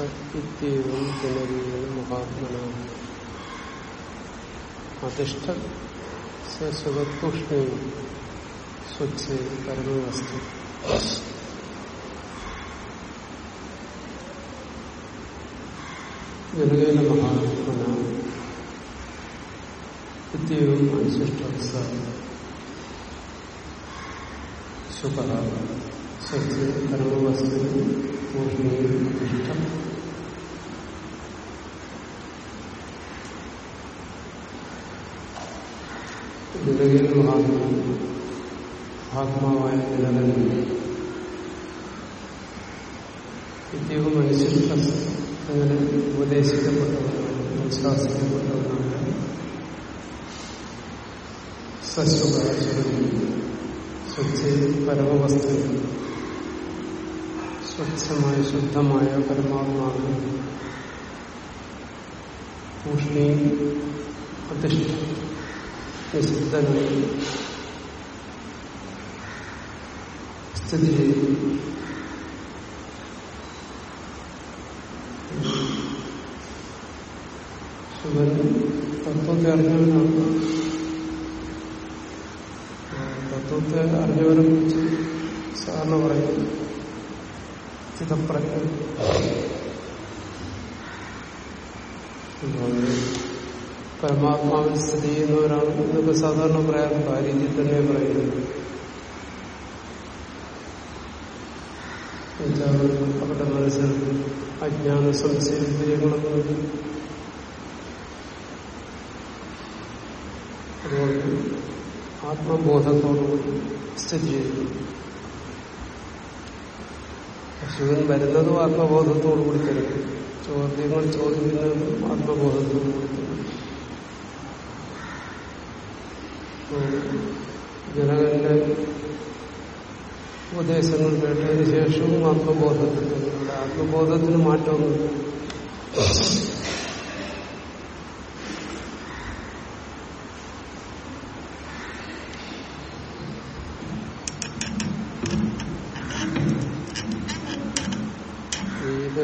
അനുശിഷ്ട സത്യവും മഹാത്മനാണ് മഹാത്മന അധിഷ്ഠ സുഖത്തുഷ്ണയും സ്വച്ഛ പരമവസ്തു ജനകേന മഹാത്മന വിദ്യയും അനുശിഷ്ട സുഖ സ്വച്ഛ പരമവസ്തു പൂർണയും അധിഷ്ഠം ജനകേന മഹാത്മന ആത്മാവായ നിലവിലുണ്ട് വിദ്യവും അനുശിഷ്ട അങ്ങനെ ഉപദേശിക്കപ്പെട്ടവരാണ്. അനുശാസിക്കപ്പെട്ടവനാണ് സസ്വകാശം സ്വച്ഛ പരമവസ്തു സ്വച്ഛമായ ശുദ്ധമായ പരമാത്മാവ് ഊഷ്ണിയും അധിഷ്ഠ നിശബ്ദനായി സ്ഥിതി ചെയ്യുന്നു ശിവൻ തത്വത്തെ അറിഞ്ഞവനാണ് തത്വത്തെ അറിഞ്ഞവനെ കുറിച്ച് സാധാരണ പറയുന്നു ചിതപ്രജ്ഞ പരമാത്മാവിൽ സ്ഥിതി ചെയ്യുന്നവരാണ് എന്നൊക്കെ സാധാരണ പറയാറുണ്ട് ആ രീതിയിൽ തന്നെ പറയുന്നത്. അവരുടെ മനസ്സിൽ അജ്ഞാന സംശയങ്ങളൊന്നും അതുകൊണ്ട് ആത്മബോധത്തോടുകൂടി സ്ഥിതി ചെയ്യുന്നു. ശിവൻ വരുന്നതും ആത്മബോധത്തോടുകൂടി തരും ചോദ്യങ്ങൾ ചോദിക്കുന്നതും ആത്മബോധത്തോടുകൂടി തരും ജനകന്റെ ഉപദേശങ്ങൾ കേട്ടതിന് ശേഷവും ആത്മബോധത്തിൽ ഇവിടെ ആത്മബോധത്തിന് മാറ്റമൊന്നുമില്ല.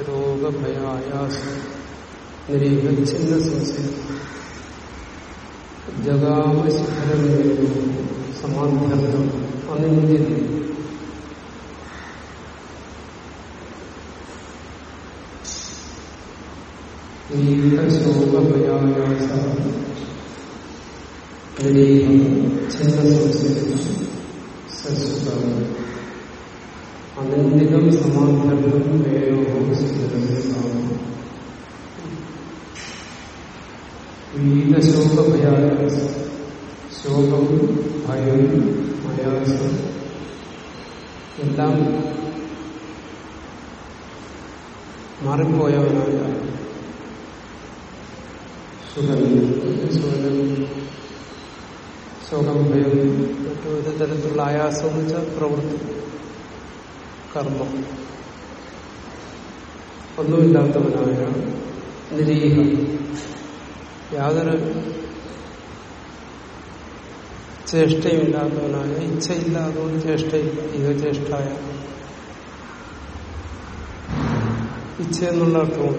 രോഗഭയായാസം നിരീഹച്ഛിന്ന സംശയം ജഗാമശിഖരം സമാധ്യർത്ഥം അനിന്ദിത ശോകഭയായാസ നിരീഹ ഛിന്ന സംശയം സസുഖം അനന്തികം സമാധാനം മലയാളം ശോകം ഭയം അയാസം എല്ലാം മാറിപ്പോയവനായ സുഖം. സുഖം. ഭയം മറ്റൊരു തരത്തിലുള്ള ആയാസം എന്ന് വെച്ചാൽ പ്രവൃത്തി കർമ്മം. ഒന്നുമില്ലാത്തവനായ നിരീഹം. യാതൊരു ചേഷ്ടയില്ലാത്തവനായ ഇച്ഛയില്ലാത്തവൻ ചേഷ്ടയില്ല ഇഹ ചേഷ്ടായ ഇച്ഛ എന്നുള്ള അർത്ഥവും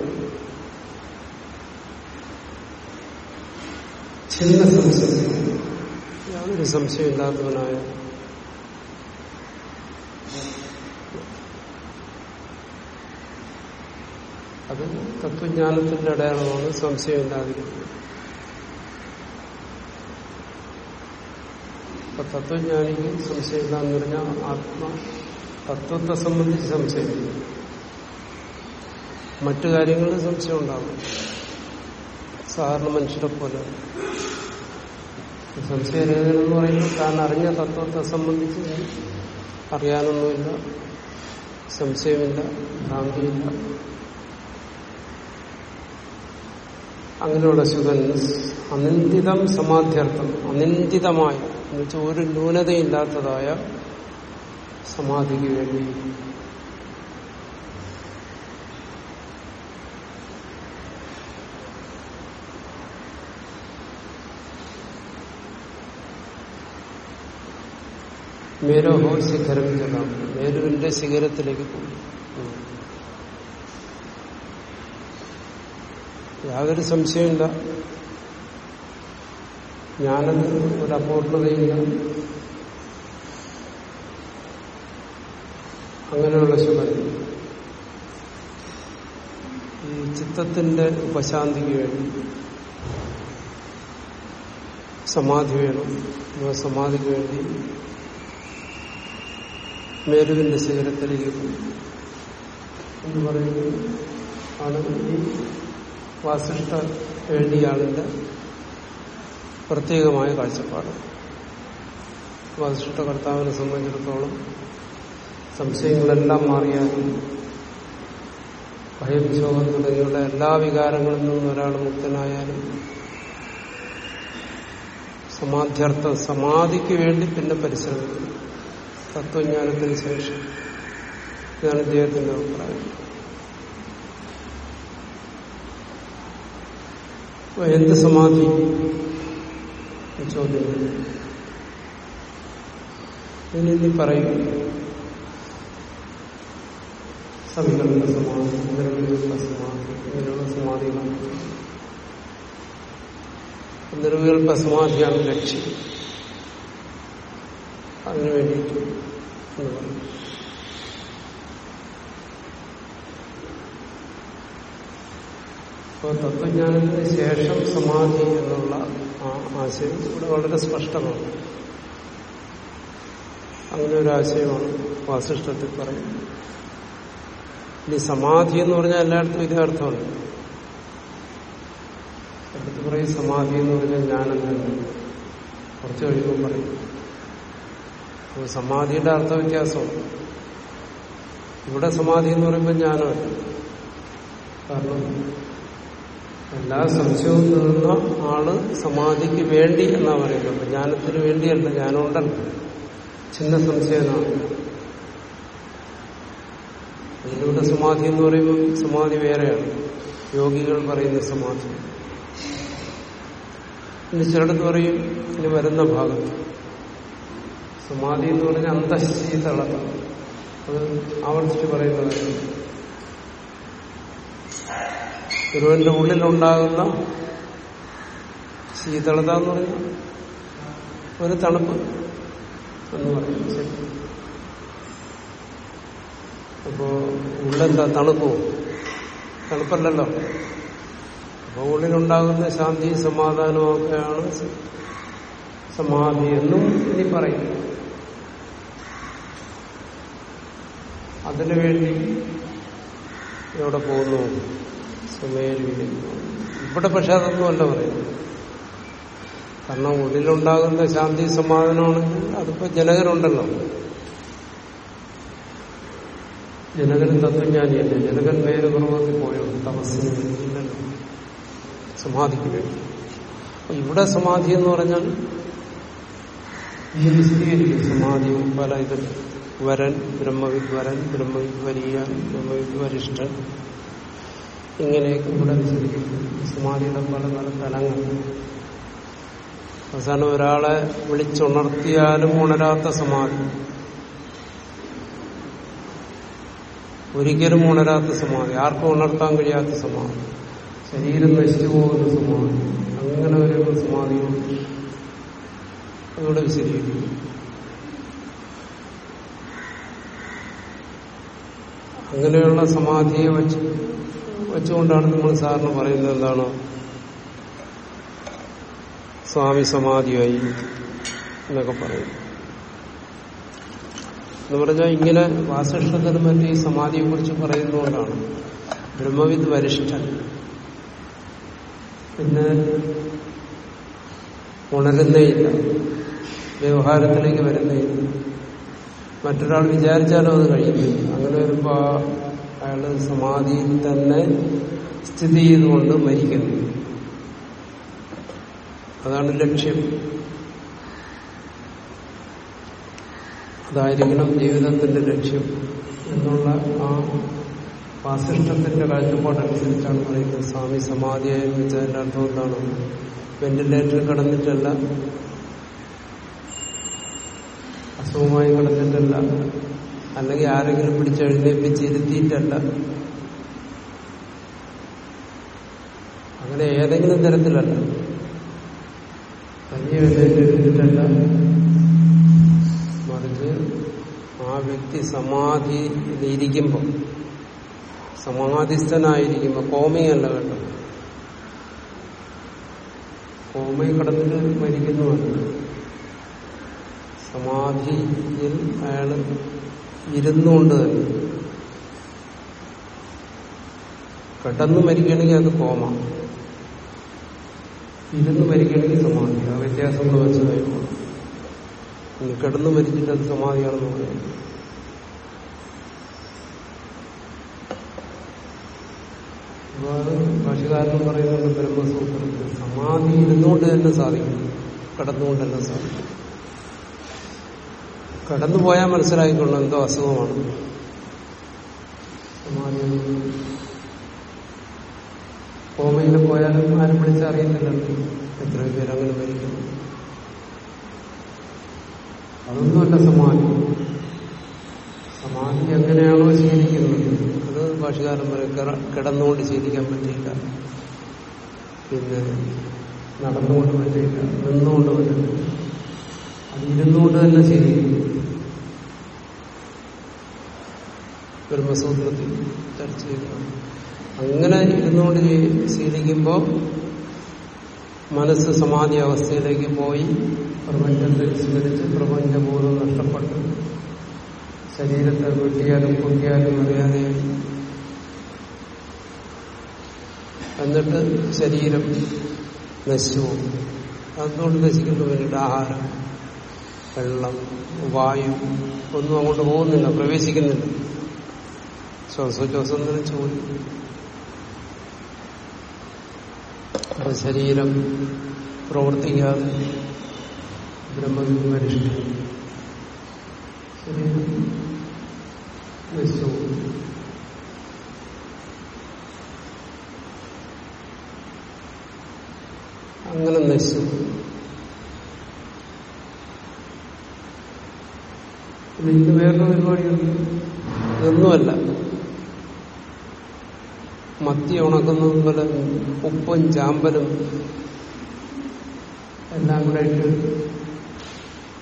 ചിന്ന സംശയം. യാതൊരു സംശയമില്ലാത്തവനായ. അത് തത്വജ്ഞാനത്തിന്റെ അടയാളമാണ് സംശയമില്ലാതിരിക്കുന്നത്. അപ്പൊ തത്വജ്ഞാനിക്ക് സംശയമില്ല എന്ന് പറഞ്ഞാൽ ആത്മ തത്വത്തെ സംബന്ധിച്ച് സംശയമില്ല മറ്റു കാര്യങ്ങളിൽ സംശയം ഉണ്ടാകും സാധാരണ മനുഷ്യരെ പോലെ. സംശയരഹിതൻ എന്ന് പറയുമ്പോൾ താൻ അറിഞ്ഞ തത്വത്തെ സംബന്ധിച്ച് അറിയാനൊന്നുമില്ല സംശയമില്ല ഭ്രാന്തിയില്ല. അങ്ങനെയുള്ള ശുഖൻ അനിന്ദിതം സമാധ്യർത്ഥം അനിന്ദിതമായ എന്നുവെച്ചാൽ ഒരു ന്യൂനതയില്ലാത്തതായ സമാധിക്ക് വേണ്ടി. മേരോഹോ ശിഖരം ചെല്ലാം. മേരുവിന്റെ ശിഖരത്തിലേക്ക് പോയി. യാതൊരു സംശയമില്ല ഞാനത് ഒരു അപൂർണതയില്ല അങ്ങനെയുള്ള ശുഭൻ ഈ ചിത്തത്തിന്റെ ഉപശാന്തിക്ക് വേണ്ടി സമാധി വേണം. സമാധിക്ക് വേണ്ടി മേരുവിന്റെ ശിഖരത്തിലേക്ക് എന്ന് പറയുന്നത് ആണ് ഈ വാസിഷ്ഠ എഴുതിയാളിന്റെ പ്രത്യേകമായ കാഴ്ചപ്പാട്. വാസിഷ്ഠ കർത്താവിനെ സംബന്ധിച്ചിടത്തോളം സംശയങ്ങളെല്ലാം മാറിയാലും ഭയം തുടങ്ങിയുള്ള എല്ലാ വികാരങ്ങളിൽ നിന്നും ഒരാൾ മുക്തനായാലും സമാധ്യർത്ഥ സമാധിക്ക് വേണ്ടി പിന്നെ പരിശ്രമിക്കും. തത്വജ്ഞാനത്തിന് ശേഷം ഇതാണ് ഇദ്ദേഹത്തിന്റെ അഭിപ്രായം. എന്ത് സമാധി? ചോദ്യം. ഇനി നീ പറയും. സവികൽപ്പ സമാധി നിർവികൽപ്പ സമാധി ഇങ്ങനെയുള്ള സമാധികളാണ് നിർവികൽപ്പ സമാധിയാണ് ലക്ഷ്യം. അതിനു വേണ്ടിയിട്ട് എന്ന് പറയും. അപ്പോൾ തത്വജ്ഞാനത്തിന് ശേഷം സമാധി എന്നുള്ള ആ ആശയം ഇവിടെ വളരെ സ്പഷ്ടമാണ്. അങ്ങനെ ഒരു ആശയമാണ് വാസിഷ്ടത്തിൽ പറയുന്നത്. ഇനി സമാധി എന്ന് പറഞ്ഞാൽ എല്ലായിടത്തും ഇതേ അർത്ഥമാണ്. എടുത്ത് പറയും സമാധി എന്ന് പറഞ്ഞാൽ ജ്ഞാനം തന്നെ. കുറച്ച് കഴിയുമ്പോൾ പറയും. അപ്പോൾ സമാധിയുടെ അർത്ഥ വ്യത്യാസമാണ് ഇവിടെ സമാധി എന്ന് പറയുമ്പോൾ ജ്ഞാനമല്ല. കാരണം എല്ലാ സംശയവും തീർന്ന ആൾ സമാധിക്ക് വേണ്ടി എന്നാ പറയുന്നത്? ജ്ഞാനത്തിന് വേണ്ടിയല്ല ജ്ഞാനം ഉണ്ടല്ലോ ചിന്ന സംശയമാണ് ഇതിലൂടെ സമാധി എന്ന് പറയുമ്പോൾ സമാധി വേറെയാണ്. യോഗികൾ പറയുന്ന സമാധി. ഇനി ചിലടത്ത് പറയും ഇനി വരുന്ന ഭാഗത്ത് സമാധി എന്ന് പറഞ്ഞാൽ അന്തശീതളത അത് ആവർത്തിച്ച് പറയുന്നതാണ് ഗുരുവിന്റെ ഉള്ളിലുണ്ടാകുന്ന ശീതളത എന്ന് പറഞ്ഞാൽ ഒരു തണുപ്പ് എന്ന് പറയും. അപ്പോ ഉള്ളെന്താ തണുപ്പോ? തണുപ്പല്ലല്ലോ. അപ്പൊ ഉള്ളിലുണ്ടാകുന്ന ശാന്തി സമാധാനവും ഒക്കെയാണ് സമാധി എന്നും ഇനി പറയും അതിനുവേണ്ടി ഇവിടെ പോകുന്നു. സുമേരുവിലേക്ക് ഇവിടെ പക്ഷെ അതൊന്നുമല്ല പറയുന്നത്. കാരണം ഉള്ളിലുണ്ടാകുന്ന ശാന്തി സമാധാനമാണെങ്കിൽ അതിപ്പോ ജനകരുണ്ടല്ലോ. ജനകൻ തത്വജ്ഞാനിയല്ലേ? ജനകൻ നേരെ കുറവാക്കി പോയോ? തപസ്സിന് വേണ്ടിയില്ലല്ലോ. സമാധിക്ക് വേണ്ടി. ഇവിടെ സമാധി എന്ന് പറഞ്ഞാൽ ഈ വിശദീകരിക്കും സമാധി പല ഇത് വരൻ ബ്രഹ്മവിദ്വരൻ വരൻ ബ്രഹ്മവിദ് വരിയാൻ ബ്രഹ്മവിദ് വരിഷ്ഠൻ ഇങ്ങനെയൊക്കെ ഇവിടെ വിശദീകരിക്കും സമാധിയുടെ പല പല തലങ്ങൾ. അവസാനം ഒരാളെ വിളിച്ചുണർത്തിയാലും ഉണരാത്ത സമാധി. ഒരിക്കലും ഉണരാത്ത സമാധി. ആർക്കും ഉണർത്താൻ കഴിയാത്ത സമാധി. ശരീരം നശിച്ചു പോകുന്ന സമാധി. അങ്ങനെ ഒരു സമാധിയും അതോടെ വിശദീകരിക്കും അങ്ങനെയുള്ള സമാധിയെ വെച്ച് വെച്ചുകൊണ്ടാണ് നമ്മൾ സാറിന് പറയുന്നത് എന്താണ്? സ്വാമി സമാധിയായി എന്നൊക്കെ പറയും എന്ന് പറഞ്ഞാൽ ഇങ്ങനെ വാസിഷ്ഠത്തിനും ഈ സമാധിയെ കുറിച്ച് പറയുന്നതുകൊണ്ടാണ്. ബ്രഹ്മവിദ് വരിഷ്ഠൻ. പിന്നെ ഉണരുന്നേയില്ല വ്യവഹാരത്തിലേക്ക് വരുന്നേയില്ല മറ്റൊരാൾ വിചാരിച്ചാലും അത് കഴിയുന്നില്ല. അങ്ങനെ വരുമ്പോ അയാൾ സമാധിയിൽ തന്നെ സ്ഥിതി ചെയ്തുകൊണ്ട് മരിക്കുന്നു. അതാണ് ലക്ഷ്യം. അതായിരിക്കണം ജീവിതത്തിന്റെ ലക്ഷ്യം എന്നുള്ള ആ വാസിഷ്ഠത്തിന്റെ കാഴ്ചപ്പാടനുസരിച്ചാണ് പറയുന്നത്. സ്വാമി സമാധിയായി വെച്ചതിന്റെ അർത്ഥം എന്താണ്? വെന്റിലേറ്ററിൽ കിടന്നിട്ടല്ല. അസുഖമായി കിടന്നിട്ടല്ല. അല്ലെങ്കിൽ ആരെങ്കിലും പിടിച്ചെഴുന്നേപ്പിച്ച് ഇരുത്തിയിട്ടല്ല. അങ്ങനെ ഏതെങ്കിലും തരത്തിലല്ല. തനിയെ എഴുന്നേറ്റിട്ടല്ല മറിച്ച് ആ വ്യക്തി സമാധിയിലിരിക്കുമ്പോൾ സമാധിസ്ഥനായിരിക്കുമ്പോൾ കോമയല്ല കേട്ടോ കോമയിൽ കടന്നിട്ട് മരിക്കുന്നുമല്ല സമാധിയിൽ അയാൾ ഇരുന്നുകൊണ്ട് തന്നെ പെട്ടെന്ന് മരിക്കണമെങ്കിൽ അത് കോമ. ഇരുന്ന് മരിക്കണമെങ്കിൽ സമാധി. ആ വ്യത്യാസം കൂടെ മനസ്സിലായിക്കോളും ഇനി കിടന്ന് മരിച്ചിട്ട് അത് സമാധിയാണെന്ന് പറയുന്നത് ഭാഷകാരനും പറയുന്നുണ്ട് ബ്രഹ്മസൂത്രത്തിൽ സമാധി ഇരുന്നുകൊണ്ട് തന്നെ സാധിക്കും. കിടന്നുകൊണ്ടല്ല സാധിക്കും. കടന്നു പോയാൽ മനസ്സിലായിക്കൊള്ളു എന്തോ അസുഖമാണ്. കോമയിൽ പോയാലും ആരും വിളിച്ചറിയുന്നില്ലല്ലോ എത്ര പേര് അങ്ങനെ മരിക്കുന്നു. അതൊന്നുമല്ല സമാധി. സമാധി എങ്ങനെയാണോ ശീലിക്കുന്നത്. അത് ഭാഷകാലം വരെ കിട- കിടന്നുകൊണ്ട് ശീലിക്കാൻ പറ്റിയില്ല. പിന്നെ നടന്നുകൊണ്ട് പറ്റിയില്ല. നിന്നുകൊണ്ട് പറ്റില്ല ഇരുന്നുകൊണ്ട് തന്നെ ചെയ്തിരിക്കുന്നു ബ്രഹ്മസൂത്രത്തിൽ ചർച്ച ചെയ്തതാണ്. അങ്ങനെ ഇരുന്നുകൊണ്ട് ശീലിക്കുമ്പോൾ മനസ്സ് സമാധി അവസ്ഥയിലേക്ക് പോയി. പ്രപഞ്ചത്തെ വിസ്മരിച്ച് പ്രപഞ്ചബോധം നഷ്ടപ്പെട്ടു. ശരീരത്തെ വെട്ടിയാലും പൊട്ടിയാലും അറിയാതെ എന്നിട്ട് ശരീരം നശിച്ചു അതുകൊണ്ട് നശിക്കുന്നവരുടെ ആഹാരം വെള്ളം വായു ഒന്നും അങ്ങോട്ട് പോകുന്നില്ല പ്രവേശിക്കുന്നില്ല. ശ്വാസോച്ഛ്വാസം തന്നെ അപ്പൊ ശരീരം പ്രവർത്തിക്കാതെ ബ്രഹ്മവിമരിഷ്ഠ. അങ്ങനെ നശിച്ചു ഇന്ന് വേറൊരു പരിപാടിയുണ്ട് ഇതൊന്നുമല്ല. മത്തി ഉണക്കുന്നത് പോലെ ഉപ്പും ചാമ്പലും എല്ലാം കൂടെ ഇട്ട്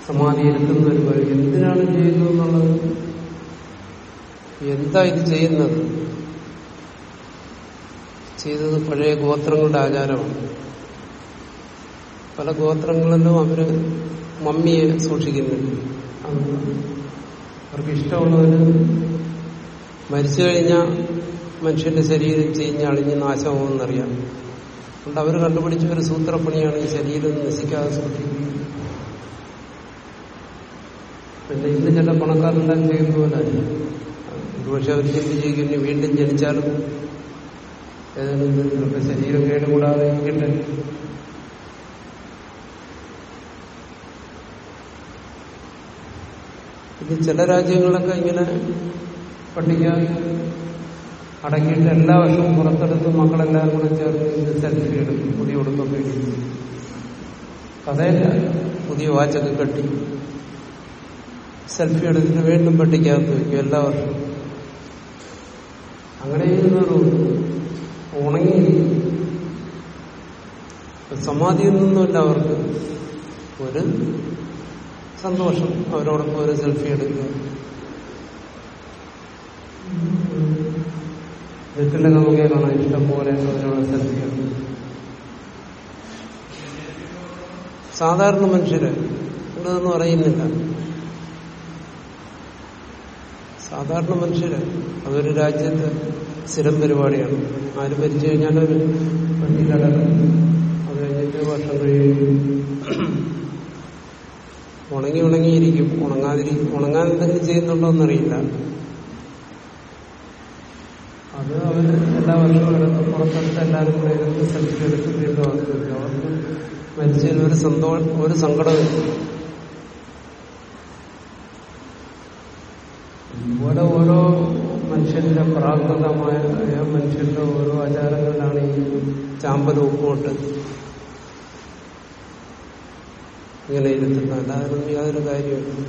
സമാധി എടുക്കുന്ന ഒരു വഴി എന്തിനാണ് ചെയ്യുന്നത് എന്നുള്ളത് എന്താ ഇത് ചെയ്യുന്നത്? ചെയ്തത് പഴയ ഗോത്രങ്ങളുടെ ആചാരമാണ്. പല ഗോത്രങ്ങളിലും അവർ മമ്മിയെ സൂക്ഷിക്കുന്നുണ്ട്. അവർക്ക് ഇഷ്ടമുള്ളവര് മരിച്ചു കഴിഞ്ഞാൽ മനുഷ്യന്റെ ശരീരം ചെയ്ഞ്ഞ് അളിഞ്ഞ് നാശമാവുമെന്നറിയാം. അതുകൊണ്ട് അവർ കണ്ടുപിടിച്ച ഒരു സൂത്രപ്പണിയാണ് ഈ ശരീരം നശിക്കാതെ സൂക്ഷിക്കുന്നത്. ഇന്ന് ചില പണക്കാരെല്ലാം ചെയ്യുന്ന പോലെ ഒരുപക്ഷെ അവർ ചിന്തിച്ചിരിക്കുന്നു വീണ്ടും ജനിച്ചാലും ഏതെങ്കിലും ശരീരം കേടുകൂടാതെ ഇരിക്കട്ടെ. ഇത് ചില രാജ്യങ്ങളൊക്കെ ഇങ്ങനെ പട്ടിക അടങ്ങിയിട്ട് എല്ലാ വർഷവും പുറത്തെടുത്ത് മക്കളെല്ലാവരും കൂടെ ചേർത്ത് ഇത് സെൽഫി എടുക്കും പുതിയ ഉടുപ്പൊക്കെ ഇടും കഥയല്ല പുതിയ വാച്ചൊക്കെ കെട്ടി. സെൽഫി എടുത്തിട്ട് വീണ്ടും പെട്ടിക്കകത്ത് വയ്ക്കും എല്ലാ വർഷവും. അങ്ങനെ ഒരു ഉണങ്ങി. സമാധിയിൽ നിന്നുമില്ല അവർക്ക്. ഒരു സന്തോഷം അവരോടൊപ്പം ഒരു സെൽഫി എടുക്കുക നെറ്റിലെ നമുക്ക് കാണാൻ ഇഷ്ടം പോലെ അവരോട് സെൽഫി എടുക്കുക സാധാരണ മനുഷ്യര് ഇവിടെയൊന്നും അറിയുന്നില്ല സാധാരണ മനുഷ്യര് അതൊരു രാജ്യത്ത് സ്ഥിരം പരിപാടിയാണ്. ആര് ഭരിച്ചു കഴിഞ്ഞാൽ ഒരു കടകൾ അത് കഴിഞ്ഞിട്ട് വർഷം കഴിയും ഉണങ്ങി ഉണങ്ങിയിരിക്കും. ഉണങ്ങാതിരിക്കും ഉണങ്ങാൻ എന്തെങ്കിലും ചെയ്യുന്നുണ്ടോ എന്നറിയില്ല. അത് അവർ എല്ലാ വർഷവും എടുത്ത് പുറത്തെടുത്ത് എല്ലാവരും കൂടെ എടുത്ത് സെൽഫി എടുത്ത് വീണ്ടും അവർക്ക് അവർക്ക് മരിച്ചതിന് ഒരു സന്തോഷം ഒരു സങ്കടമില്ല ഇവിടെ ഓരോ മനുഷ്യന്റെ പ്രാകൃതമായ മനുഷ്യന്റെ ഓരോ ആചാരങ്ങളിലാണ് ഈ ചാമ്പൽ ഇങ്ങനെ ഇരുത്തുന്ന അല്ലാതെ യാതൊരു കാര്യമില്ല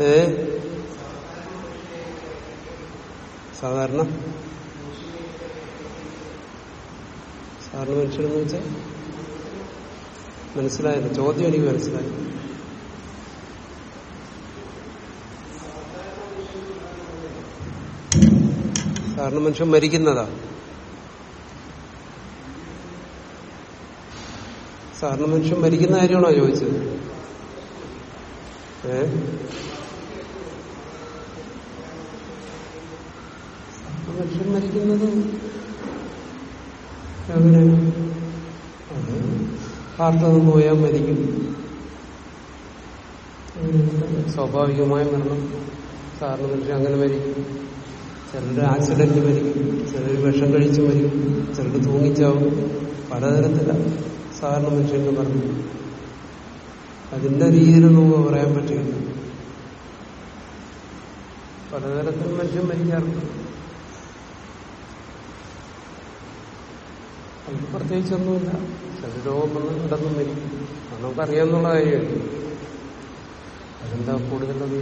ഏ? സാധാരണ? സാധാരണ മനുഷ്യരെന്ന് വെച്ചാൽ മനസ്സിലായില്ല. ചോദ്യം എനിക്ക് മനസ്സിലായി. സാധാരണ മനുഷ്യൻ മരിക്കുന്നതാ. സാധാരണ മനുഷ്യൻ മരിക്കുന്ന കാര്യമാണോ ചോദിച്ചത്? ഏ? മനുഷ്യൻ മരിക്കുന്നത് അങ്ങനെ അത് പോയാൽ മരിക്കും. സ്വാഭാവികമായ മരണം. സാധാരണ മനുഷ്യൻ അങ്ങനെ മരിക്കും. ചിലർ ആക്സിഡന്റ് മരിക്കും. ചിലർ വിഷം കഴിച്ച് മരിക്കും. ചിലർ തൂങ്ങിച്ചാവും. പലതരത്തില. സാധാരണ മനുഷ്യന്റെ പറഞ്ഞു. അതിന്റെ രീതിയിൽ നമുക്ക് പറയാൻ പറ്റില്ല പലതരത്തിൽ മനുഷ്യൻ മരിക്കാറുണ്ട് അത് പ്രത്യേകിച്ചൊന്നുമില്ല. രോഗം വന്ന് കിടന്നും മരിക്കും അത് നമുക്കറിയാന്നുള്ള കാര്യമാണ്. അതെന്താ കൂടുതലത്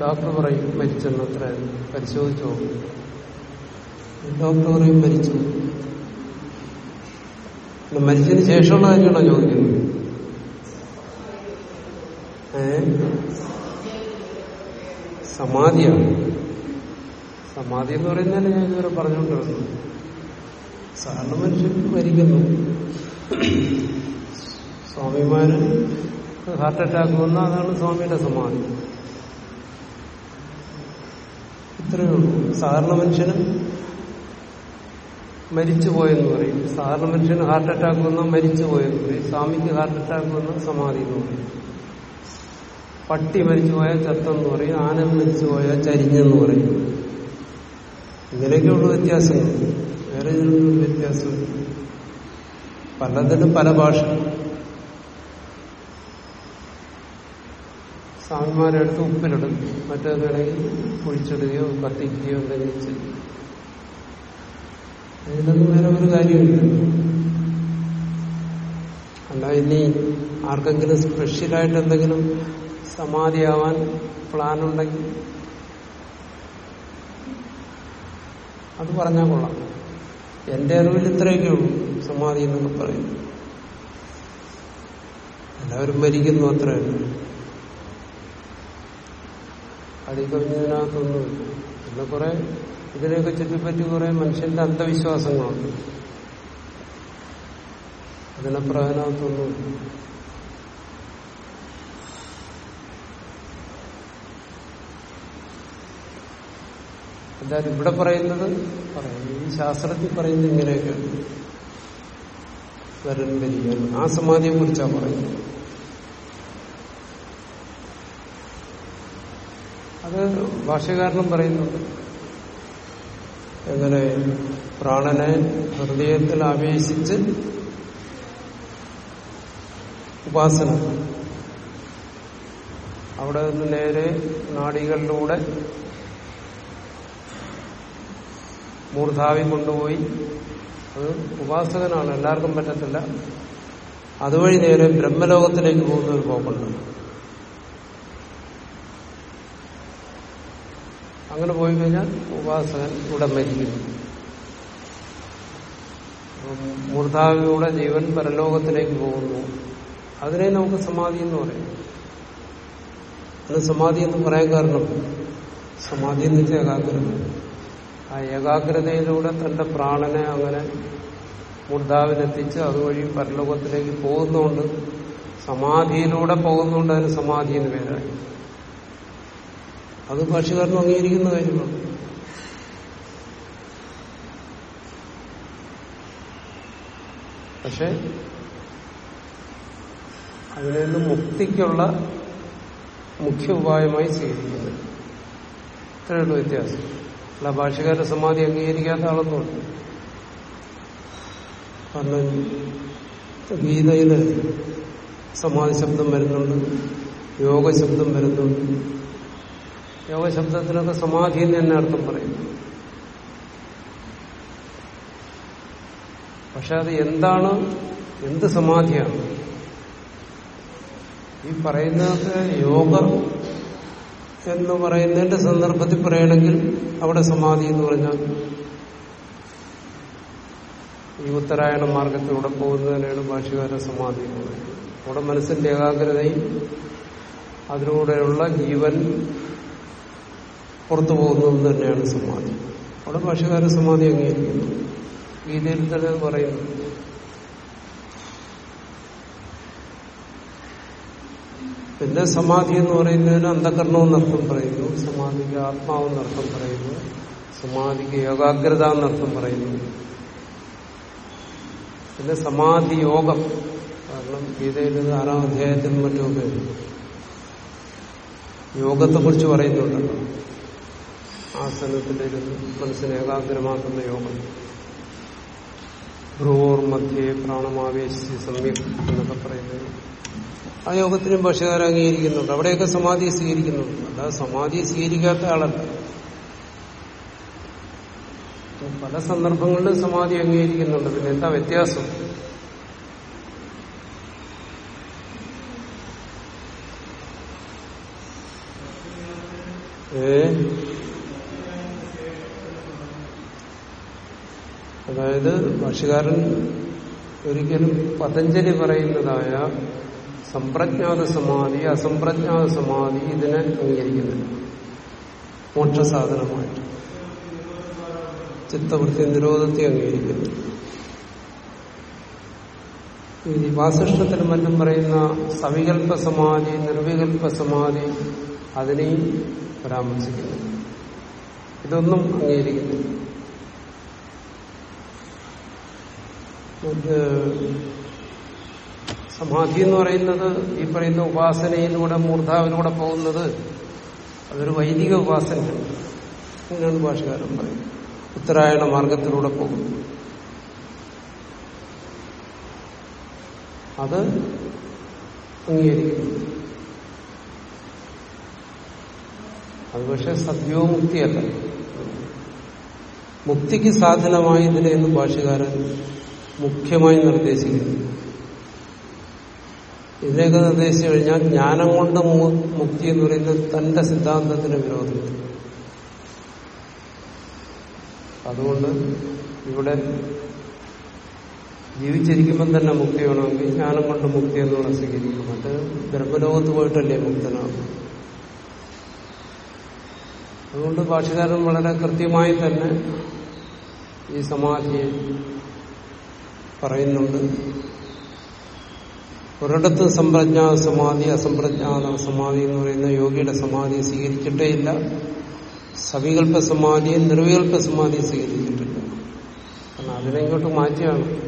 ഡോക്ടർ പറയും മരിച്ചെന്ന്. അത്ര. പരിശോധിച്ചു ഡോക്ടർ പറയും മരിച്ചു. മരിച്ചതിന് ശേഷമുള്ള കാര്യമാണോ ചോദിക്കുന്നത്? ഏ? സമാധിയാണ് സമാധി എന്ന് പറയുന്നതന്നെ ഞാൻ ഇതുവരെ പറഞ്ഞുകൊണ്ടിരുന്നു സാധാരണ മനുഷ്യൻ മരിക്കുന്നു. സ്വാമിമാര് ഹാർട്ട് അറ്റാക്ക് വന്ന അതാണ് സ്വാമിയുടെ സമാധി. ഇത്രയേ ഉള്ളൂ സാധാരണ മനുഷ്യന് മരിച്ചുപോയെന്ന് പറയും. സാധാരണ മനുഷ്യന് ഹാർട്ട് അറ്റാക്ക് വന്നാൽ മരിച്ചുപോയെന്ന് പറയും. സ്വാമിക്ക് ഹാർട്ട് അറ്റാക്ക് വന്നാൽ സമാധി എന്ന് പറയും. പട്ടി മരിച്ചു പോയാൽ ചത്തെന്ന് പറയും. ആന മരിച്ചു പോയാൽ ചരിഞ്ഞെന്ന് പറയും. ഇങ്ങനെയൊക്കെയുള്ള വ്യത്യാസങ്ങൾ വേറെ ഇതിനൊന്നും വ്യത്യാസമില്ല. പലതിനും പല ഭാഷ. സ്വാമിമാരെ അടുത്ത് ഉപ്പിലിടും. മറ്റേതാണെങ്കിൽ കുഴിച്ചിടുകയോ കത്തിക്കുകയോ എന്തെങ്കിലും ചെയ്യും. അതിനൊന്നും വേറെ ഒരു കാര്യമില്ല. അല്ല ഇനി ആർക്കെങ്കിലും സ്പെഷ്യലായിട്ട് എന്തെങ്കിലും സമാധിയാവാൻ പ്ലാൻ ഉണ്ടെങ്കിൽ അത് പറഞ്ഞാൽ കൊള്ളാം. എന്റെ അറിവിൽ ഇത്രയൊക്കെ ഉള്ളൂ സമാധി എന്നൊക്കെ പറയും. എല്ലാവരും മരിക്കുന്നു അത്രയല്ല അതിൽ കവിഞ്ഞതിനകത്തൊന്നും പിന്നെ കുറെ ഇതിനെയൊക്കെ ചുറ്റിപ്പറ്റി കുറെ മനുഷ്യന്റെ അന്ധവിശ്വാസങ്ങളുണ്ട്. അതിനപ്പുറം അതിനകത്തൊന്നും എന്തായാലും ഇവിടെ പറയുന്നത് പറയും ഈ ശാസ്ത്രത്തിൽ പറയുന്നത് ഇങ്ങനെയൊക്കെയാണ്. വരൻ വരികയാണ് ആ സമാധിയെ കുറിച്ചാണ് പറയുന്നത്. അത് ഭാഷകാരനും പറയുന്നുണ്ട്. എങ്ങനെ പ്രാണനെ ഹൃദയത്തിൽ ആവേശിച്ച് ഉപാസന. അവിടെ നിന്ന് നേരെ നാടികളിലൂടെ മൂർധാവി കൊണ്ടുപോയി. അത് ഉപാസകനാണ് എല്ലാവർക്കും പറ്റത്തില്ല. അതുവഴി നേരെ ബ്രഹ്മലോകത്തിലേക്ക് പോകുന്ന ഒരു പോക്കുണ്ട് അങ്ങനെ പോയി കഴിഞ്ഞാൽ ഉപാസകൻ ഇവിടെ മരിക്കുന്നു. മൂർധാവിയുടെ ജീവൻ പരലോകത്തിലേക്ക് പോകുന്നു. അതിനെ നമുക്ക് സമാധി എന്ന് പറയും. അത് സമാധി എന്ന് പറയാൻ കാരണം സമാധി എന്ന് വെച്ചാൽ ഏകാഗ്രത. ആ ഏകാഗ്രതയിലൂടെ തന്റെ പ്രാണനെ അങ്ങനെ മൂർധാവിനെത്തിച്ച് അതുവഴി പരലോകത്തിലേക്ക് പോകുന്നതുകൊണ്ട് സമാധിയിലൂടെ പോകുന്നതുകൊണ്ട് അതിന് സമാധി എന്ന് പേരായി. അത് ഭാഷകാരനും അംഗീകരിക്കുന്ന കാര്യമാണ്. പക്ഷെ അതിനെ മുക്തിക്കുള്ള മുഖ്യ ഉപായമായി സ്വീകരിക്കുന്നത് ഇത്രയുള്ള വ്യത്യാസം. അല്ല ഭാഷകാരുടെ സമാധി അംഗീകരിക്കാത്ത ആളൊന്നുമുണ്ട് കാരണം ഗീതയിൽ സമാധി ശബ്ദം വരുന്നുണ്ട് യോഗ ശബ്ദം വരുന്നുണ്ട്. യോഗ ശബ്ദത്തിനൊക്കെ സമാധി എന്ന് തന്നെ അർത്ഥം പറയും. പക്ഷെ അത് എന്താണ് എന്ത് സമാധിയാണ്? ഈ പറയുന്നതൊക്കെ യോഗ എന്ന് പറയുന്നതിന്റെ സന്ദർഭത്തിൽ പറയണമെങ്കിൽ അവിടെ സമാധി എന്ന് പറഞ്ഞാൽ ഈ ഉത്തരായണ മാർഗത്തിലൂടെ പോകുന്നതിനാണ് ഭാഷകാര സമാധി എന്ന് പറയുന്നത്. അവിടെ മനസ്സിന്റെ ഏകാഗ്രതയും അതിലൂടെയുള്ള ജീവൻ പുറത്തു പോകുന്നതും തന്നെയാണ് സമാധി. അവിടെ ഭാഷകാര സമാധി അംഗീകരിക്കുന്നു. ഗീതയിൽ തന്നെ പറയുന്നു. പിന്നെ സമാധി എന്ന് പറയുന്നതിന് അന്ധകരണവും അർത്ഥം പറയുന്നു. സമാധിക്ക് ആത്മാവെന്ന് അർത്ഥം പറയുന്നു. സമാധിക്ക് ഏകാഗ്രത എന്നർത്ഥം പറയുന്നു. പിന്നെ സമാധി യോഗം. കാരണം ഗീതയിൽ ആറാം അധ്യായത്തിനും മറ്റുമൊക്കെ. യോഗത്തെ കുറിച്ച് പറയുന്നുണ്ടല്ലോ. ആസനത്തിലിരുന്ന് മനസ്സിനെ ഏകാഗ്രമാക്കുന്ന യോഗം. ഭ്രുവോർ മധ്യേ പ്രാണമാവേശി സമ്യക് എന്നൊക്കെ പറയുന്നത്. ആ യോഗത്തിനും ഭാഷകാരം അംഗീകരിക്കുന്നുണ്ട്. അവിടെയൊക്കെ സമാധി സ്വീകരിക്കുന്നുണ്ട്. അല്ലാതെ സമാധി സ്വീകരിക്കാത്ത ആളല്ല. പല സന്ദർഭങ്ങളിലും സമാധി അംഗീകരിക്കുന്നുണ്ട്. പിന്നെ എന്താ വ്യത്യാസം? ഏ? അതായത് ഭാഷകാരൻ ഒരിക്കലും പതഞ്ജലി പറയുന്നതായ സമ്പ്രജ്ഞാത സമാധി അസംപ്രജ്ഞാത സമാധി ഇതിനെ അംഗീകരിക്കുന്നില്ല. മോക്ഷസാധനമായിട്ട്. ചിത്തവൃത്തി നിരോധത്തെ അംഗീകരിക്കുന്നു ഈ വാസിഷ്ഠത്തിലും മറ്റും പറയുന്ന സവികൽപ്പ സമാധി നിർവികൽപ്പ സമാധി അതിനെയും പരാമർശിക്കുന്നു ഇതൊന്നും അംഗീകരിക്കുന്നില്ല. സമാധി എന്ന് പറയുന്നത് ഈ പറയുന്ന ഉപാസനയിലൂടെ മൂർധാവിലൂടെ പോകുന്നത് അതൊരു വൈദിക ഉപാസനയാണ്. അങ്ങനെയാണ് ഭാഷകാരൻ പറയുന്നത്. ഉത്തരായണ മാർഗത്തിലൂടെ പോകുന്നു. അത് അംഗീകരിക്കുന്നു. അത് പക്ഷെ സദ്യോമുക്തിയല്ല മുക്തിക്ക് സാധനമായി എന്ന് ഭാഷകാരൻ മുഖ്യമായി നിർദ്ദേശിക്കുന്നത് ഇതിലേക്ക് നിർദ്ദേശിച്ചു കഴിഞ്ഞാൽ ജ്ഞാനം കൊണ്ട് മുക്തി എന്ന് പറയുന്നത് തന്റെ സിദ്ധാന്തത്തിന് വിരോധമില്ല. അതുകൊണ്ട് ഇവിടെ ജീവിച്ചിരിക്കുമ്പം തന്നെ മുക്തി വേണമെങ്കിൽ ജ്ഞാനം കൊണ്ട് മുക്തി എന്നുള്ള സ്വീകരിക്കും. മറ്റ് ബ്രഹ്മലോകത്ത് പോയിട്ടല്ലേ മുക്തനാകും അതുകൊണ്ട് ഭാഷകാരൻ വളരെ കൃത്യമായി തന്നെ ഈ സമാധിയെ പറയുന്നുണ്ട്. ഒരിടത്ത് സമ്പ്രജ്ഞാത സമാധി അസംപ്രജ്ഞാത സമാധി എന്ന് പറയുന്ന യോഗിയുടെ സമാധി സ്വീകരിച്ചിട്ടേയില്ല സവികല്പ സമാധിയും നിർവികല്പ സമാധിയും സ്വീകരിച്ചിട്ടില്ല. കാരണം അതിനെ ഇങ്ങോട്ട് മാറ്റിയാണ്.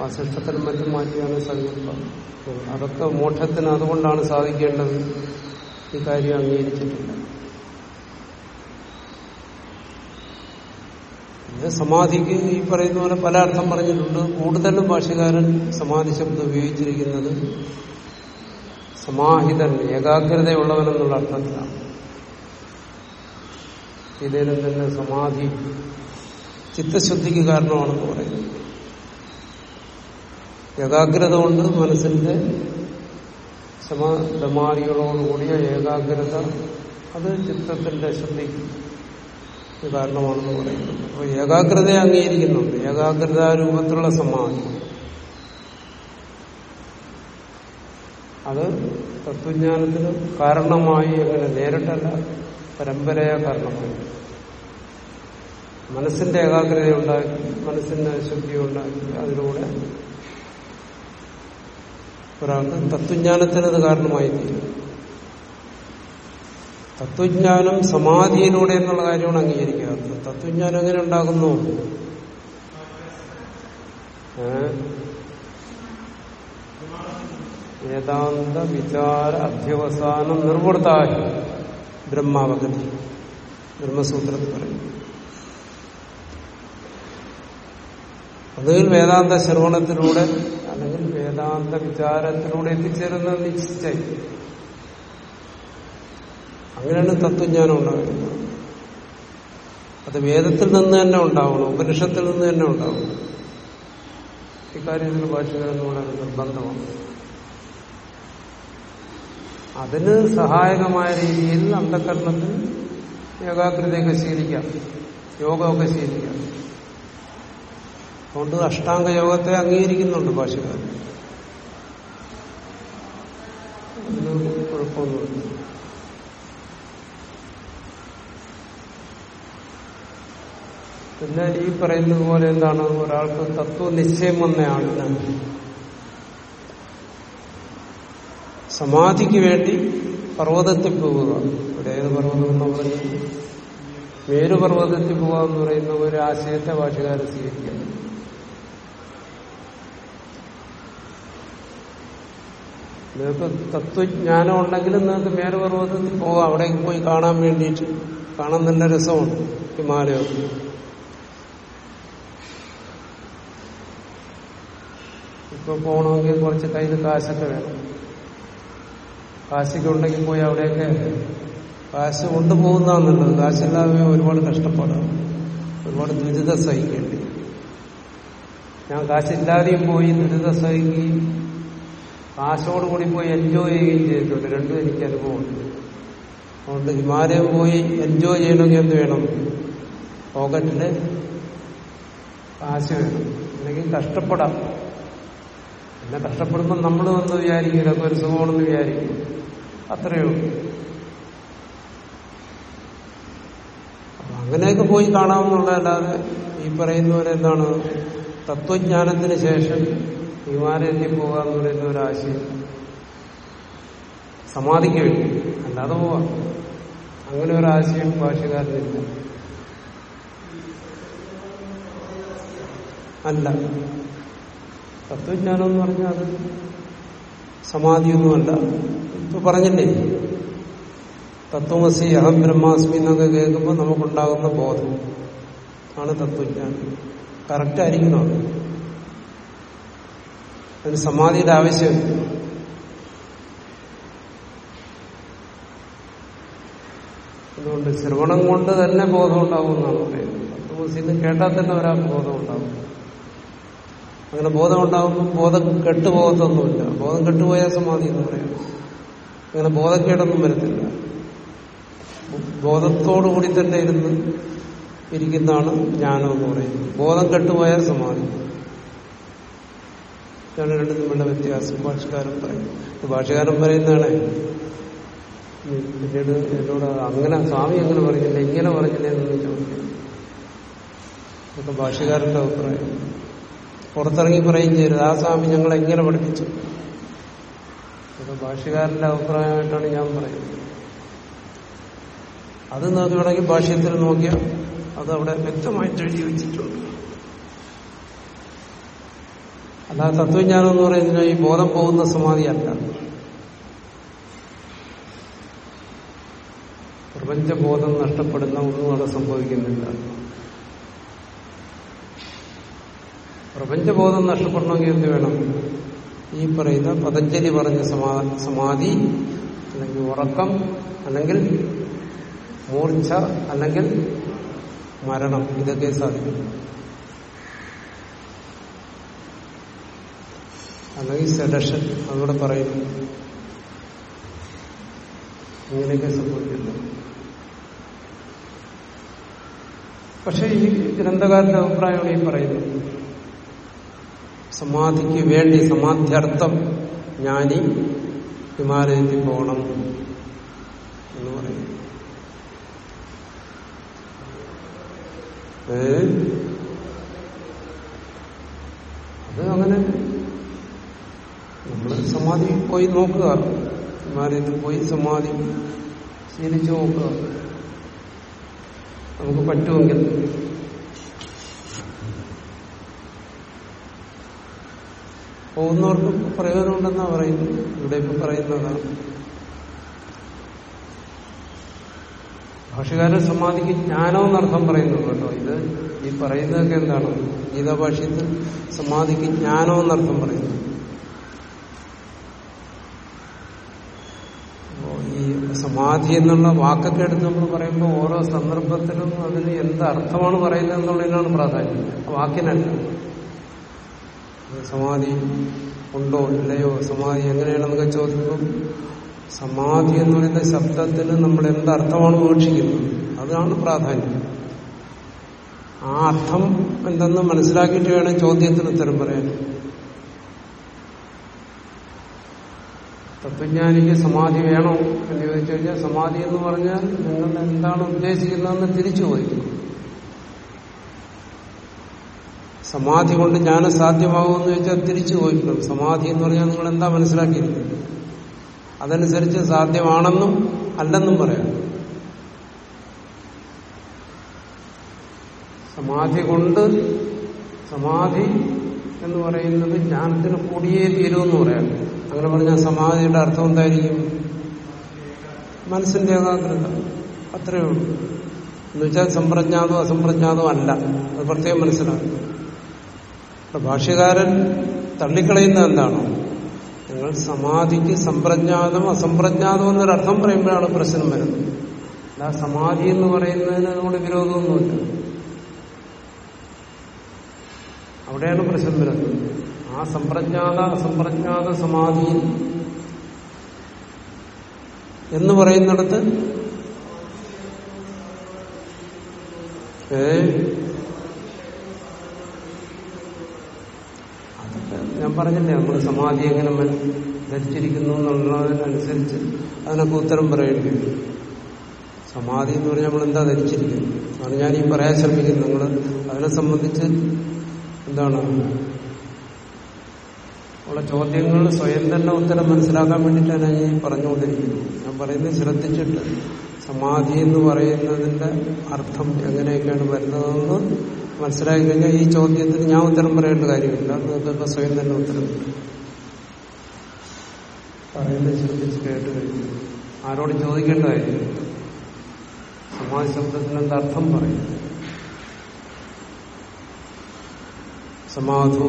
വാസിഷ്ടത്തിനും മറ്റും മാറ്റിയാണ് സവികല്പം അതൊക്കെ മോക്ഷത്തിന് അതുകൊണ്ടാണ് സാധിക്കേണ്ടത്. ഈ കാര്യം അംഗീകരിച്ചിട്ടില്ല. സമാധിക്ക് ഈ പറയുന്ന പോലെ പല അർത്ഥം പറഞ്ഞിട്ടുണ്ട്. കൂടുതലും ഭാഷകാരൻ സമാധി ശബ്ദം ഉപയോഗിച്ചിരിക്കുന്നത് സമാഹിതൻ ഏകാഗ്രതയുള്ളവൻ എന്നുള്ള അർത്ഥത്തിലാണ്. ഇതിലും തന്നെ സമാധി ചിത്തശുദ്ധിക്ക് കാരണമാണെന്ന് പറയുന്നത് ഏകാഗ്രത കൊണ്ട് മനസ്സിന്റെ സമതമാദികളോടുകൂടിയ ഏകാഗ്രത അത് ചിത്തത്തിന്റെ ശുദ്ധിക്ക് കാരണമാണെന്ന് പറയുന്നത് അപ്പോൾ ഏകാഗ്രതയെ അംഗീകരിക്കുന്നുണ്ട്. ഏകാഗ്രതാ രൂപത്തിലുള്ള സമാധി. അത് തത്വജ്ഞാനത്തിന് കാരണമായി അങ്ങനെ നേരിട്ടല്ല പരമ്പരയാ കാരണമായി. മനസ്സിന്റെ ഏകാഗ്രത ഉണ്ടാക്കി മനസ്സിന്റെ ശുദ്ധി ഉണ്ടാക്കി അതിലൂടെ ഒരാൾക്ക് തത്വജ്ഞാനത്തിന് അത് കാരണമായി തീരും തത്വജ്ഞാനം സമാധിയിലൂടെ എന്നുള്ള കാര്യമാണ് അംഗീകരിക്കാത്തത്. തത്വജ്ഞാനം എങ്ങനെ ഉണ്ടാകുന്നു? വേദാന്ത വിചാര അധ്യവസാനം നിർവൃത്തായി ബ്രഹ്മാവഗതി ബ്രഹ്മസൂത്രത്തിൽ പറയും അതിൽ വേദാന്ത ശ്രവണത്തിലൂടെ അല്ലെങ്കിൽ വേദാന്ത വിചാരത്തിലൂടെ എത്തിച്ചേരുന്ന നിശ്ചയിച്ചായി അങ്ങനെയാണ് തത്വജ്ഞാനം ഉണ്ടാകുന്നത്. അത് വേദത്തിൽ നിന്ന് തന്നെ ഉണ്ടാവണം ഉപനിഷത്തിൽ നിന്ന് തന്നെ ഉണ്ടാവണം. ഇക്കാര്യത്തിൽ ഭാഷകാരെന്ന് വളരെ നിർബന്ധമാണ്. അതിന് സഹായകമായ രീതിയിൽ അന്ധകരണത്തിൽ ഏകാഗ്രതയൊക്കെ ശീലിക്കാം യോഗമൊക്കെ ശീലിക്കാം. അതുകൊണ്ട് അഷ്ടാംഗ യോഗത്തെ അംഗീകരിക്കുന്നുണ്ട് ഭാഷകാരൻ. കുഴപ്പമൊന്നുമില്ല. പിന്നെ ഈ പറയുന്നത് പോലെ എന്താണ്? ഒരാൾക്ക് തത്വനിശ്ചയം വന്ന ആളിന് സമാധിക്ക് വേണ്ടി പർവതത്തിൽ പോവുക. ഇവിടെ ഏത് പർവതം എന്ന് പറഞ്ഞു മേരുപർവതത്തിൽ പോവുക എന്ന് പറയുന്ന ഒരു ആശയത്തെ ഭാഷകാരൻ സ്വീകരിക്കുന്നു നിങ്ങൾക്ക് തത്വജ്ഞാനം ഉണ്ടെങ്കിലും നിങ്ങൾക്ക് മേരുപർവതത്തിൽ പോകാം. അവിടേക്ക് പോയി കാണാൻ വേണ്ടിയിട്ട്. കാണാൻ നല്ല രസമാണ് ഹിമാലയം ഇപ്പൊ പോകണമെങ്കിൽ കുറച്ച് കയ്യിൽ കാശൊക്കെ വേണം. കാശൊക്കെ ഉണ്ടെങ്കിൽ പോയി അവിടെയൊക്കെ കാശ് കൊണ്ടുപോകുന്നതാണ് നല്ലത് കാശില്ലാതെ ഒരുപാട് കഷ്ടപ്പാടാണ്. ഒരുപാട് ദുരിതം സഹിക്കേണ്ടി ഞാൻ കാശില്ലാതെയും പോയി ദുരിതം സഹിക്കുകയും കാശോട് കൂടി പോയി എൻജോയ് ചെയ്യുകയും ചെയ്തിട്ടുണ്ട്. രണ്ടും എനിക്ക് അനുഭവമുണ്ട്. അതുകൊണ്ട് ഹിമാലയം പോയി എൻജോയ് ചെയ്യണമെങ്കിൽ എന്ത് വേണം? പോക്കറ്റിൽ കാശ് വേണം. അല്ലെങ്കിൽ കഷ്ടപ്പെടാം. പിന്നെ കഷ്ടപ്പെടുമ്പോൾ നമ്മൾ വന്ന് വിചാരിക്കും ഇതൊക്കെ ഒരു സുഖമാണെന്ന് വിചാരിക്കും. അത്രയേ ഉള്ളൂ. അങ്ങനെയൊക്കെ പോയി കാണാമെന്നുള്ളതല്ലാതെ ഈ പറയുന്ന പോലെ എന്താണ്? തത്വജ്ഞാനത്തിന് ശേഷം ഹിമാലയത്തിൽ പോകുക എന്ന് പറയുന്ന ഒരാശയം സമാധിക്ക് വേണ്ടി. അല്ലാതെ പോവാം. അങ്ങനെ ഒരു ഒരാശയം ഭാഷകാരനില്ല അല്ല. തത്വജ്ഞാനം എന്ന് പറഞ്ഞാൽ അത് സമാധിയൊന്നുമല്ല. ഇപ്പൊ പറഞ്ഞില്ലേ? തത്വമസി അഹം ബ്രഹ്മാസ്മി എന്നൊക്കെ കേൾക്കുമ്പോൾ നമുക്കുണ്ടാകുന്ന ബോധം. ആണ് തത്വജ്ഞാനം. കറക്റ്റ് ആയിരിക്കണം അത്. അതിന് സമാധിയുടെ ആവശ്യമില്ല അതുകൊണ്ട് ശ്രവണം കൊണ്ട് തന്നെ ബോധം ഉണ്ടാകുമെന്നാണ് പറയുന്നത്. തത്വമസിന്ന് കേട്ടാൽ തന്നെ ഒരാൾക്ക് ബോധം ഉണ്ടാകും. അങ്ങനെ ബോധം ഉണ്ടാകുമ്പോൾ ബോധം കെട്ടുപോകത്തൊന്നുമില്ല. ബോധം കെട്ടുപോയാൽ സമാധി എന്ന് പറയാം. അങ്ങനെ ബോധക്കേടൊന്നും വരത്തില്ല. ബോധത്തോടുകൂടി തന്നെ ഇരുന്ന് ഇരിക്കുന്നതാണ് ജ്ഞാനം എന്ന് പറയുന്നത്. ബോധം കെട്ടുപോയാൽ സമാധി. ഇതാണ് രണ്ടും തമ്മിലുള്ള വ്യത്യാസം. ഭാഷകാരൻ പറയും. ഭാഷകാരം പറയുന്നതാണ്. പിന്നീട് എന്നോട് അങ്ങനെ സ്വാമി അങ്ങനെ പറഞ്ഞില്ല ഇങ്ങനെ പറഞ്ഞില്ല എന്നൊന്നും ചോദിക്കുന്നു ഭാഷകാരന്റെ അഭിപ്രായം. പുറത്തിറങ്ങി പറയും ചെയ്യരുത് ആ സ്വാമി ഞങ്ങൾ എങ്ങനെ പഠിപ്പിച്ചു? ഇതൊക്കെ ഭാഷകാരന്റെ അഭിപ്രായമായിട്ടാണ് ഞാൻ പറയുന്നത്. അത് നോക്കുകയാണെങ്കിൽ ഭാഷ്യത്തിൽ നോക്കിയാൽ അത് അവിടെ വ്യക്തമായിട്ട് എഴുതി വെച്ചിട്ടുണ്ട് അല്ലാതെ തത്വജ്ഞാനം എന്ന് പറയുന്നത് ഈ ബോധം പോകുന്ന സമാധിയല്ല. പ്രപഞ്ചബോധം നഷ്ടപ്പെടുന്ന ഒന്നും അവിടെ സംഭവിക്കുന്നില്ല. പ്രപഞ്ചബോധം നഷ്ടപ്പെടണമെങ്കിൽ എന്ത് വേണം? ഈ പറയുന്ന പതഞ്ജലി പറഞ്ഞ സമാ സമാധി അല്ലെങ്കിൽ ഉറക്കം അല്ലെങ്കിൽ മൂർച്ഛ അല്ലെങ്കിൽ മരണം. ഇതൊക്കെ സാധിക്കും. അല്ലെങ്കിൽ സെഡക്ഷൻ അതോടെ പറയുന്നു. ഇങ്ങനെയൊക്കെ സംഭവിക്കുന്നു. പക്ഷേ ഈ ഗ്രന്ഥകാരന്റെ അഭിപ്രായമാണ് ഈ പറയുന്നത്. സമാധിക്ക് വേണ്ടി സമാധ്യർത്ഥം ജ്ഞാനി ഹിമാലയത്തിൽ പോകണം എന്ന് പറയുന്നു. അത് അങ്ങനെ നമ്മൾ സമാധി പോയി നോക്കുക. ഹിമാലയത്തിൽ പോയി സമാധി ശീലിച്ചു നോക്കുക. നമുക്ക് പറ്റുമെങ്കിൽ പോകുന്നവർക്ക് പ്രയോജനമുണ്ടെന്നാ പറയുന്നു ഇവിടെ ഇപ്പൊ പറയുന്നതാണ് ഭാഷകാരൻ സമാധിക്ക് ജ്ഞാനമെന്നർത്ഥം പറയുന്നു കേട്ടോ. ഇത് ഈ പറയുന്നതൊക്കെ എന്താണ്? ഗീതാഭാഷ്യത്തിൽ സമാധിക്ക് ജ്ഞാനമെന്നർത്ഥം പറയുന്നു. ഈ സമാധി എന്നുള്ള വാക്കൊക്കെ എടുത്ത് നമ്മൾ പറയുമ്പോൾ ഓരോ സന്ദർഭത്തിലും അതിന് എന്ത് അർത്ഥമാണ് പറയുന്നത് എന്നുള്ളതിനാണ് പ്രാധാന്യം. വാക്കിനല്ല. സമാധി ഉണ്ടോ ഇല്ലയോ? സമാധി എങ്ങനെയാണെന്നൊക്കെ ചോദിക്കുമ്പോൾ സമാധി എന്ന് പറയുന്ന ശബ്ദത്തിന് നമ്മൾ എന്തർത്ഥമാണ് വീക്ഷിക്കുന്നത് അതാണ് പ്രാധാന്യം. ആ അർത്ഥം എന്തെന്ന് മനസ്സിലാക്കിയിട്ട് വേണം ചോദ്യത്തിന് ഉത്തരം പറയാൻ. തത്വജ്ഞാനിക്ക് സമാധി വേണോ എന്ന് ചോദിച്ചു കഴിഞ്ഞാൽ സമാധി എന്ന് പറഞ്ഞാൽ നിങ്ങൾ എന്താണ് ഉദ്ദേശിക്കുന്നതെന്ന് തിരിച്ചു ചോദിക്കും. സമാധി കൊണ്ട് ജ്ഞാനം സാധ്യമാകുമെന്ന് ചോദിച്ചാൽ തിരിച്ചു ചോദിക്കണം സമാധി എന്ന് പറഞ്ഞാൽ നിങ്ങൾ എന്താ മനസ്സിലാക്കിയിരിക്കുന്നത്? അതനുസരിച്ച് സാധ്യമാണെന്നും അല്ലെന്നും പറയാം. സമാധി കൊണ്ട് സമാധി എന്ന് പറയുന്നത് ജ്ഞാനത്തിന് കൂടിയേ തീരുമെന്ന് പറയാം. അങ്ങനെ പറഞ്ഞാൽ സമാധിയുടെ അർത്ഥം എന്തായിരിക്കും? മനസ്സിന്റെ ഏകാഗ്രത. അത്രയേ ഉള്ളൂ. എന്നുവെച്ചാൽ സമ്പ്രജ്ഞാതോ അസംപ്രജ്ഞാതോ അല്ല. അത് പ്രത്യേകം മനസ്സിലാക്കും ഭാഷ്യകാരൻ തള്ളിക്കളയുന്ന എന്താണ്? നിങ്ങൾ സമാധിക്ക് സമ്പ്രജ്ഞാതം അസംപ്രജ്ഞാതം എന്നൊരർത്ഥം പറയുമ്പോഴാണ് പ്രശ്നം വരുന്നത്. അല്ല സമാധി എന്ന് പറയുന്നതിന് നമ്മുടെ വിരോധമൊന്നുമില്ല. അവിടെയാണ് പ്രശ്നം വരുന്നത്. ആ സമ്പ്രജ്ഞാത അസംപ്രജ്ഞാത സമാധി എന്ന് പറയുന്നിടത്ത് ഏ അതൊക്കെ ഞാൻ പറഞ്ഞില്ലേ? നമ്മൾ സമാധി എങ്ങനെ ധരിച്ചിരിക്കുന്നു എന്നുള്ളതിനനുസരിച്ച് അതിനൊക്കെ ഉത്തരം പറയേണ്ടി വരും സമാധി എന്ന് പറഞ്ഞാൽ നമ്മൾ എന്താ ധരിച്ചിരിക്കുന്നത്? അതാണ് ഞാൻ ഈ പറയാൻ ശ്രമിക്കുന്നത്. നിങ്ങൾ അതിനെ സംബന്ധിച്ച് എന്താണ്? ഉള്ള ചോദ്യങ്ങൾ സ്വയം തന്നെ ഉത്തരം മനസ്സിലാക്കാൻ വേണ്ടിയിട്ടാണ് ഞാൻ ഈ പറഞ്ഞുകൊണ്ടിരിക്കുന്നത്. ഞാൻ പറയുന്നത് ശ്രദ്ധിച്ചിട്ട് സമാധി എന്ന് പറയുന്നതിന്റെ അർത്ഥം എങ്ങനെയൊക്കെയാണ് വരുന്നതെന്ന് മനസ്സിലാക്കി കഴിഞ്ഞാൽ ഈ ചോദ്യത്തിന് ഞാൻ ഉത്തരം പറയേണ്ട കാര്യമില്ല. നിങ്ങൾക്കൊക്കെ സ്വയം തന്നെ ഉത്തരം പറയുന്നത് ശ്രദ്ധിച്ച് കേട്ട് കഴിഞ്ഞു. ആരോട് ചോദിക്കേണ്ട കാര്യം സമാധി ശബ്ദത്തിന് എന്താ അർത്ഥം പറയും? സമാധു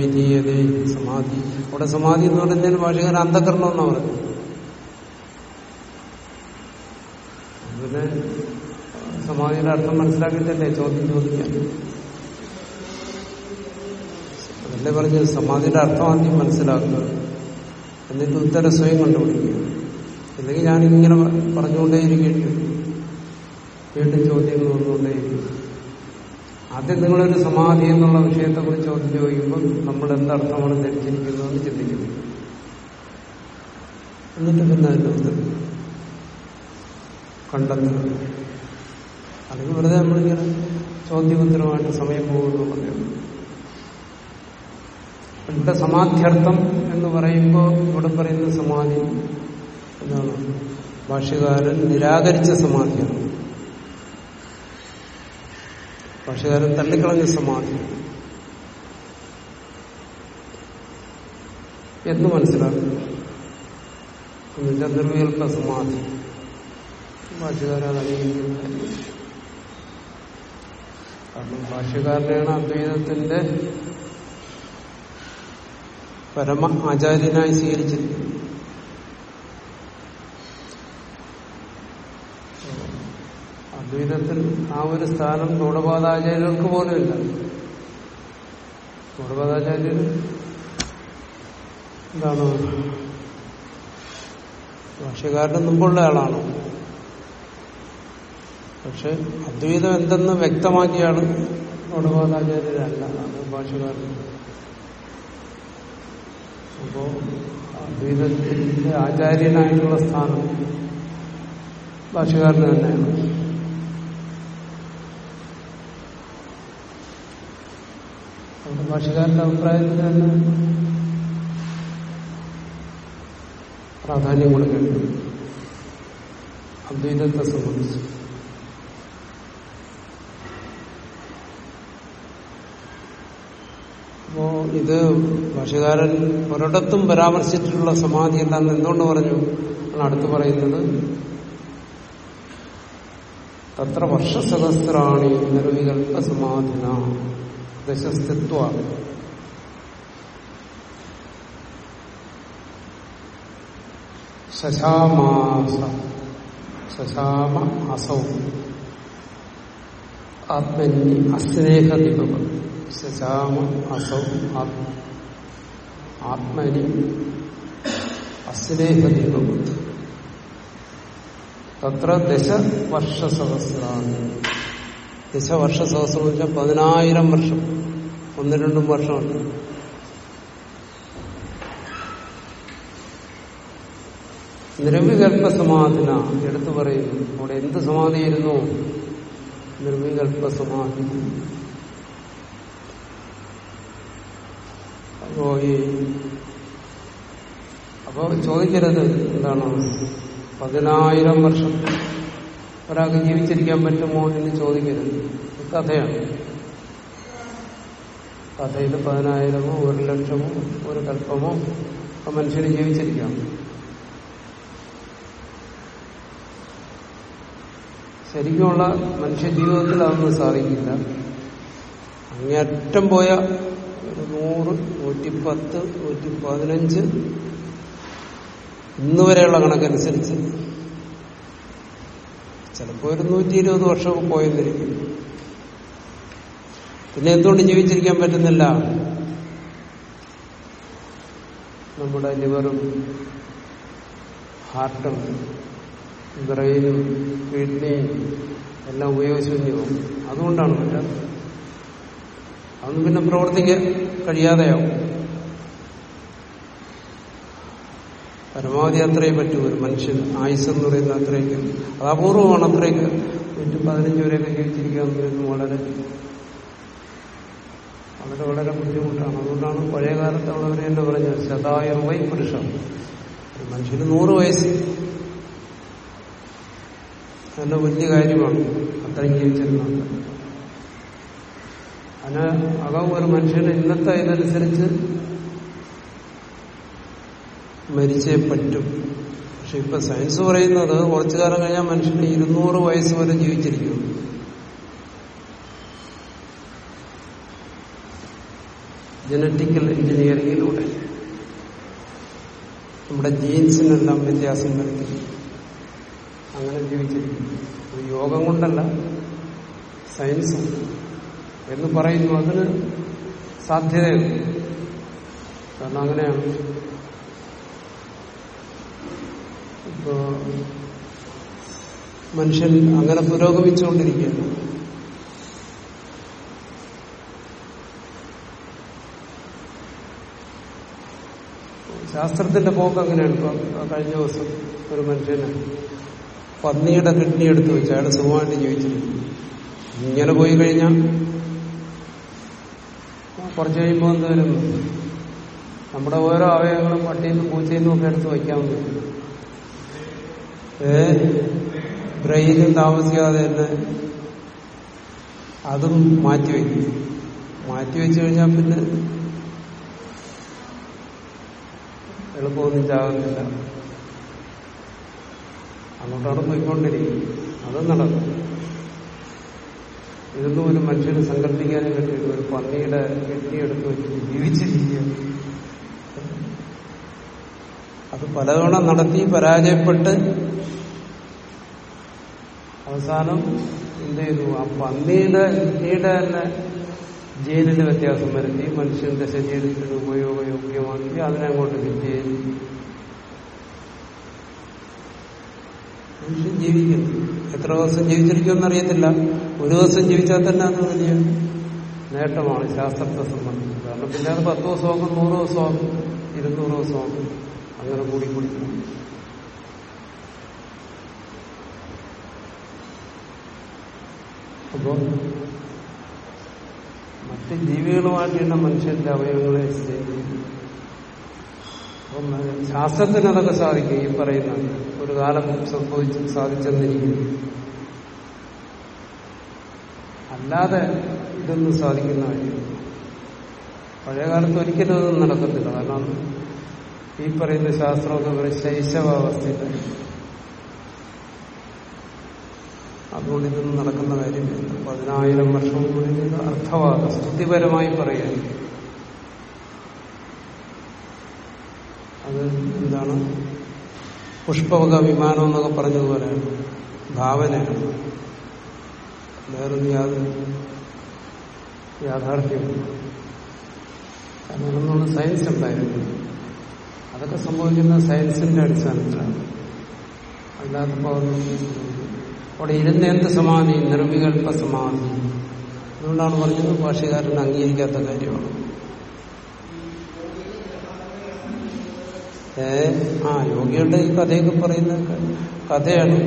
വിധീയതേ സമാധി. അവിടെ സമാധി എന്ന് പറയുന്നതിന് ഭാഷകാരൻ അന്ധകരണം എന്നാ പറഞ്ഞു പിന്നെ സമാധിയുടെ അർത്ഥം മനസ്സിലാക്കിയിട്ടല്ലേ ചോദ്യം ചോദിക്കാൻ? അതല്ലേ പറഞ്ഞത്? സമാധിയുടെ അർത്ഥം ആദ്യം മനസ്സിലാക്കുക. എന്നിട്ട് ഉത്തരം സ്വയം കണ്ടുപിടിക്കുക. അല്ലെങ്കിൽ ഞാനിങ്ങനെ പറഞ്ഞുകൊണ്ടേയിരിക്കേണ്ടി വീണ്ടും ചോദ്യങ്ങൾ വന്നുകൊണ്ടേയിരിക്കും. ആദ്യം നിങ്ങളൊരു സമാധി എന്നുള്ള വിഷയത്തെക്കുറിച്ച് ചോദ്യം ചോദിക്കുമ്പോൾ നമ്മൾ എന്തർത്ഥമാണ് ധരിച്ചിരിക്കുന്നതെന്ന് ചിന്തിക്കുന്നു. എന്നിട്ട് പിന്നെ അതിന്റെ ഉത്തരം. കണ്ടെത്തുക. അല്ലെങ്കിൽ വെറുതെ നമ്മളിങ്ങനെ ചോദ്യപുത്രമായിട്ട് സമയം പോകുന്നു ഇവിടെ സമാധ്യർത്ഥം എന്ന് പറയുമ്പോൾ ഇവിടെ പറയുന്ന സമാധി എന്താണ് ഭാഷ്യകാരൻ നിരാകരിച്ച സമാധിയാണ് ഭാഷകാരൻ തള്ളിക്കളഞ്ഞ സമാധി. എന്ന് മനസ്സിലാക്കുന്നു. ചന്ദ്രവികൽപ്പ സമാധി. ഭാഷകാരൻ അംഗീകരിക്കുന്നത് കാരണം ഭാഷ്യകാരനെയാണ് അദ്വൈതത്തിന്റെ പരമ ആചാര്യനായി സ്വീകരിച്ചിരിക്കുന്നത്. അദ്വൈതത്തിൽ ആ ഒരു സ്ഥാനം ഗൗഡപാദാചാര്യർക്ക് പോലും ഇല്ല ഗൗഡപാദാചാര്യർ എന്താണ് ഭാഷ്യകാരന് മുമ്പുള്ള ആളാണ്? പക്ഷെ അദ്വൈതം എന്തെന്ന് വ്യക്തമാക്കിയാണ് ഗൗഡപാദാചാര്യരല്ല അത് ഭാഷകാരൻ അപ്പോ അദ്വൈതത്തിന്റെ ആചാര്യനായിട്ടുള്ള സ്ഥാനം ഭാഷകാരന് തന്നെയാണ്. അവിടെ ഭാഷകാരന്റെ അഭിപ്രായത്തിൽ തന്നെ പ്രാധാന്യം കൊടുക്കേണ്ടത് അദ്വൈതത്തെ സംബന്ധിച്ച്. അപ്പോ ഇത് ഭാഷകാരൻ ഒരിടത്തും പരാമർശിച്ചിട്ടുള്ള സമാധി എന്ന് എന്തുകൊണ്ട് പറഞ്ഞു? അടുത്ത് പറയുന്നത്. തത്ര വർഷസഹസ്രാണി നിർവികൽപ്പ സമാധിന ദശസ്ഥിത്വ. ശശാമാസ ശശാമ അസൗ. ആത്മന്യ അസ്നേഹദിപം ശശാമ അസൗ ആത്മനി അസ്നേഹദിപം തത്ര ദശവർഷസഹസ്രാണ്. ദശവർഷസഹസ്രം വെച്ചാൽ പതിനായിരം വർഷം. ഒന്ന് രണ്ടും വർഷമുണ്ട് നിർവികൽപ്പ സമാധിന എടുത്തു പറയുന്നു. അവിടെ എന്ത് സമാധിയിരുന്നു നിർവികൽപ്പ സമാധി അപ്പോ ഈ അപ്പോ ചോദിക്കരുത് എന്താണ്? പതിനായിരം വർഷം ഒരാൾക്ക് ജീവിച്ചിരിക്കാൻ പറ്റുമോ എന്ന് ചോദിക്കരുത്. കഥയാണ്. കഥയിൽ പതിനായിരമോ ഒരു ലക്ഷമോ ഒരു കൽപ്പമോ മനുഷ്യന് ജീവിച്ചിരിക്കാം. ശരിക്കുമുള്ള മനുഷ്യ ജീവിതത്തിൽ അതൊന്നും സാധിക്കില്ല. അങ്ങേയറ്റം പോയ നൂറ് നൂറ്റിപ്പത്ത് നൂറ്റി പതിനഞ്ച് ഇന്ന് വരെയുള്ള കണക്കനുസരിച്ച്. ചിലപ്പോൾ ഒരു നൂറ്റി ഇരുപത് വർഷമൊക്കെ പോയെന്നിരിക്കും. പിന്നെ എന്തുകൊണ്ട് ജീവിച്ചിരിക്കാൻ പറ്റുന്നില്ല? നമ്മുടെ ലിവറും ഹാർട്ടും ബ്രെയിനും കിഡ്നിയും എല്ലാം ഉപയോഗശൂന്യവും അതുകൊണ്ടാണ് പറ്റാത്തത്. അതൊന്നും പിന്നെ പ്രവർത്തിക്കാൻ കഴിയാതെയാവും. പരമാവധി അത്രയും പറ്റൂ. ഒരു മനുഷ്യൻ ആയുസ് എന്ന് പറയുന്ന അത്രയൊക്കെ അത് അപൂർവമാണ് അത്രയൊക്കെ. നൂറ്റി പതിനഞ്ച് വരെയൊക്കെ ജീവിച്ചിരിക്കുക എന്ന് പറയുന്നത് വളരെ വളരെ വളരെ ബുദ്ധിമുട്ടാണ്. അതുകൊണ്ടാണ് പഴയ കാലത്ത് കാലത്തുള്ളവർ തന്നെ പറഞ്ഞത് ശതായം വൈ പുരുഷ മനുഷ്യന് നൂറ് വയസ്സ്. നല്ല വലിയ കാര്യമാണ് അത്രയും ജീവിച്ചിരുന്നത്. അതിന് അകം ഒരു മനുഷ്യന് ഇന്നത്തെ ഇതനുസരിച്ച് മരിച്ചേ പറ്റും. പക്ഷെ ഇപ്പൊ സയൻസ് പറയുന്നത് കുറച്ചു കാലം കഴിഞ്ഞാൽ മനുഷ്യന് ഇരുന്നൂറ് വയസ്സ് വരെ ജീവിച്ചിരിക്കും. ജനറ്റിക്കൽ എഞ്ചിനീയറിംഗിലൂടെ നമ്മുടെ ജീൻസിനെല്ലാം വ്യത്യാസം വരുത്തി. അങ്ങനെ ജീവിച്ചിരിക്കും. യോഗം കൊണ്ടല്ല സയൻസ്. എന്ന് പറയുന്നു അതിന് സാധ്യതയുണ്ട്. കാരണം അങ്ങനെയാണ് ഇപ്പോ മനുഷ്യൻ അങ്ങനെ പുരോഗമിച്ചുകൊണ്ടിരിക്കുകയാണ്. ശാസ്ത്രത്തിന്റെ പോക്ക് അങ്ങനെയാണ്. ഇപ്പൊ കഴിഞ്ഞ ദിവസം ഒരു മനുഷ്യന് പന്നിയുടെ കിഡ്നി എടുത്തു വെച്ച് അയാൾ സുഖമായിട്ട് ജീവിച്ചിരിക്കും ഇങ്ങനെ പോയി കഴിഞ്ഞാൽ കുറച്ച് കഴിയുമ്പോൾ എന്ത് വരും നമ്മുടെ ഓരോ അവയവങ്ങളും പട്ടിയിൽ നിന്നും പൂച്ചയിൽ നിന്നും ഒക്കെ എടുത്ത് വയ്ക്കാൻ ഏ? ബ്രെയിനും താമസിക്കാതെ തന്നെ അതും മാറ്റിവെക്കും മാറ്റിവെച്ചു കഴിഞ്ഞാൽ പിന്നെ എളുപ്പമൊന്നും ചാകുന്നില്ല അങ്ങോട്ടാണ് പോയിക്കൊണ്ടിരിക്കും. അതും നടക്കും ഇതൊന്നും ഒരു മനുഷ്യന് സങ്കല്പിക്കാനും കിട്ടിയിട്ട് ഒരു പന്നിയുടെ കെട്ടിയെടുത്ത് വെച്ചിട്ട് വെച്ച് ജീവിച്ചിരിക്കുക. അത് പലതവണ നടത്തി പരാജയപ്പെട്ട് അവസാനം എന്ത് ചെയ്തു? ആ പന്നിയുടെ കെട്ടിയുടെ തന്നെ ജയിലിന്റെ വ്യത്യാസം വരുത്തി മനുഷ്യന്റെ ശരീരത്തിന് ഉപയോഗയോഗ്യമാക്കി അതിനെ അങ്ങോട്ട് ഫിറ്റ് ചെയ്തു മനുഷ്യൻ ജീവിക്കുന്നു. എത്ര ദിവസം ജീവിച്ചിരിക്കുമെന്ന് അറിയത്തില്ല ഒരു ദിവസം ജീവിച്ചാൽ തന്നെ അത് വലിയ നേട്ടമാണ് ശാസ്ത്രത്തെ സംബന്ധിച്ച്. കാരണം പിന്നെ അത് പത്ത് ദിവസമാകും നൂറ് ദിവസമാകും ഇരുന്നൂറ് ദിവസമാകും. അങ്ങനെ കൂടി കൂടി അപ്പോ മറ്റ് ജീവികളുമായിട്ട് തന്നെ മനുഷ്യന്റെ അവയവങ്ങളെ ചെയ്യും അപ്പം ശാസ്ത്രത്തിന് അതൊക്കെ സാധിക്കും ഈ പറയുന്ന ഒരു കാലം സംഭവിച്ച് സാധിച്ചെന്നിരിക്കുന്നു. അല്ലാതെ ഇതൊന്നും സാധിക്കുന്ന കാര്യം പഴയകാലത്ത് ഒരിക്കലും അതൊന്നും നടക്കത്തില്ല. കാരണം ഈ പറയുന്ന ശാസ്ത്രമൊക്കെ ഒരു ശൈശവാവസ്ഥയിലായി. അതുകൊണ്ട് ഇതൊന്നും നടക്കുന്ന കാര്യമില്ല. പതിനായിരം വർഷം കൂടി അർത്ഥവാദം സ്തുതിപരമായി പറയുക അത് എന്താണ്? പുഷ്പവക വിമാനം എന്നൊക്കെ പറഞ്ഞതുപോലെ ഭാവനയാണ് വേറൊന്നും യാതൊരു യാഥാർത്ഥ്യമില്ല. കാരണം അതൊന്നുള്ള സയൻസ് ഉണ്ടായിരുന്നു. അതൊക്കെ സംഭവിക്കുന്ന സയൻസിന്റെ അടിസ്ഥാനത്തിലാണ്. അല്ലാത്തപ്പോൾ അവിടെ ഇരുന്നേന്ത സമാധി? നിർവികൽപ്പ സമാധി. അതുകൊണ്ടാണ് പറഞ്ഞത് ഭാഷകാരൻ അംഗീകരിക്കാത്ത കാര്യമാണ്. ഏ? ആ യോഗിയുടെ ഈ കഥയൊക്കെ പറയുന്ന കഥയാണ്.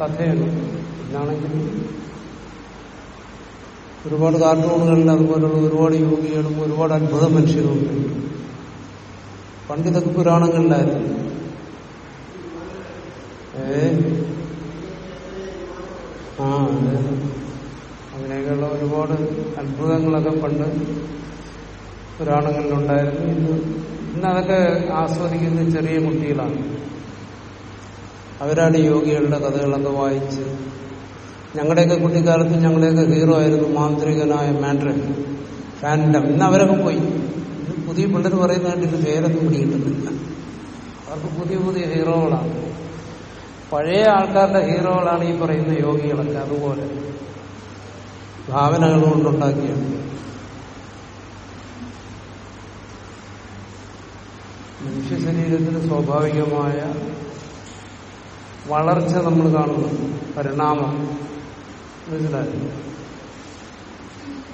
കഥയാണ്. എന്നാണെങ്കിൽ ഒരുപാട് കാർട്ടൂണുകളിൽ അതുപോലുള്ള ഒരുപാട് യോഗികളും ഒരുപാട് അത്ഭുത മനുഷ്യരുമുണ്ട് പണ്ടിതൊക്കെ പുരാണങ്ങളിലായിരുന്നു. ഏ? ആ അങ്ങനെയൊക്കെയുള്ള ഒരുപാട് അത്ഭുതങ്ങളൊക്കെ പണ്ട് പുരാണങ്ങളിലുണ്ടായിരുന്നു. ഇന്ന് ഇന്ന് അതൊക്കെ ആസ്വദിക്കുന്ന ചെറിയ കുട്ടികളാണ്. അവരാണ് യോഗികളുടെ കഥകളൊക്കെ വായിച്ച് ഞങ്ങളുടെയൊക്കെ കുട്ടിക്കാലത്ത് ഞങ്ങളുടെയൊക്കെ ഹീറോ ആയിരുന്നു മാന്ത്രികനായ മാൻഡ്രൻ ഫാൻഡം. ഇന്ന് അവരൊക്കെ പോയി. പുതിയ പിള്ളേർ പറയുന്നതായിട്ട് ഇത് പേരൊന്നും പിടികിട്ടുന്നില്ല അവർക്ക് പുതിയ പുതിയ ഹീറോകളാണ്. പഴയ ആൾക്കാരുടെ ഹീറോകളാണ് ഈ പറയുന്ന യോഗികളൊക്കെ അതുപോലെ. ഭാവനകൾ കൊണ്ടുണ്ടാക്കിയാണ് മനുഷ്യ ശരീരത്തിന് സ്വാഭാവികമായ വളർച്ച നമ്മൾ കാണുന്നു. പരിണാമം. മനസ്സിലായി?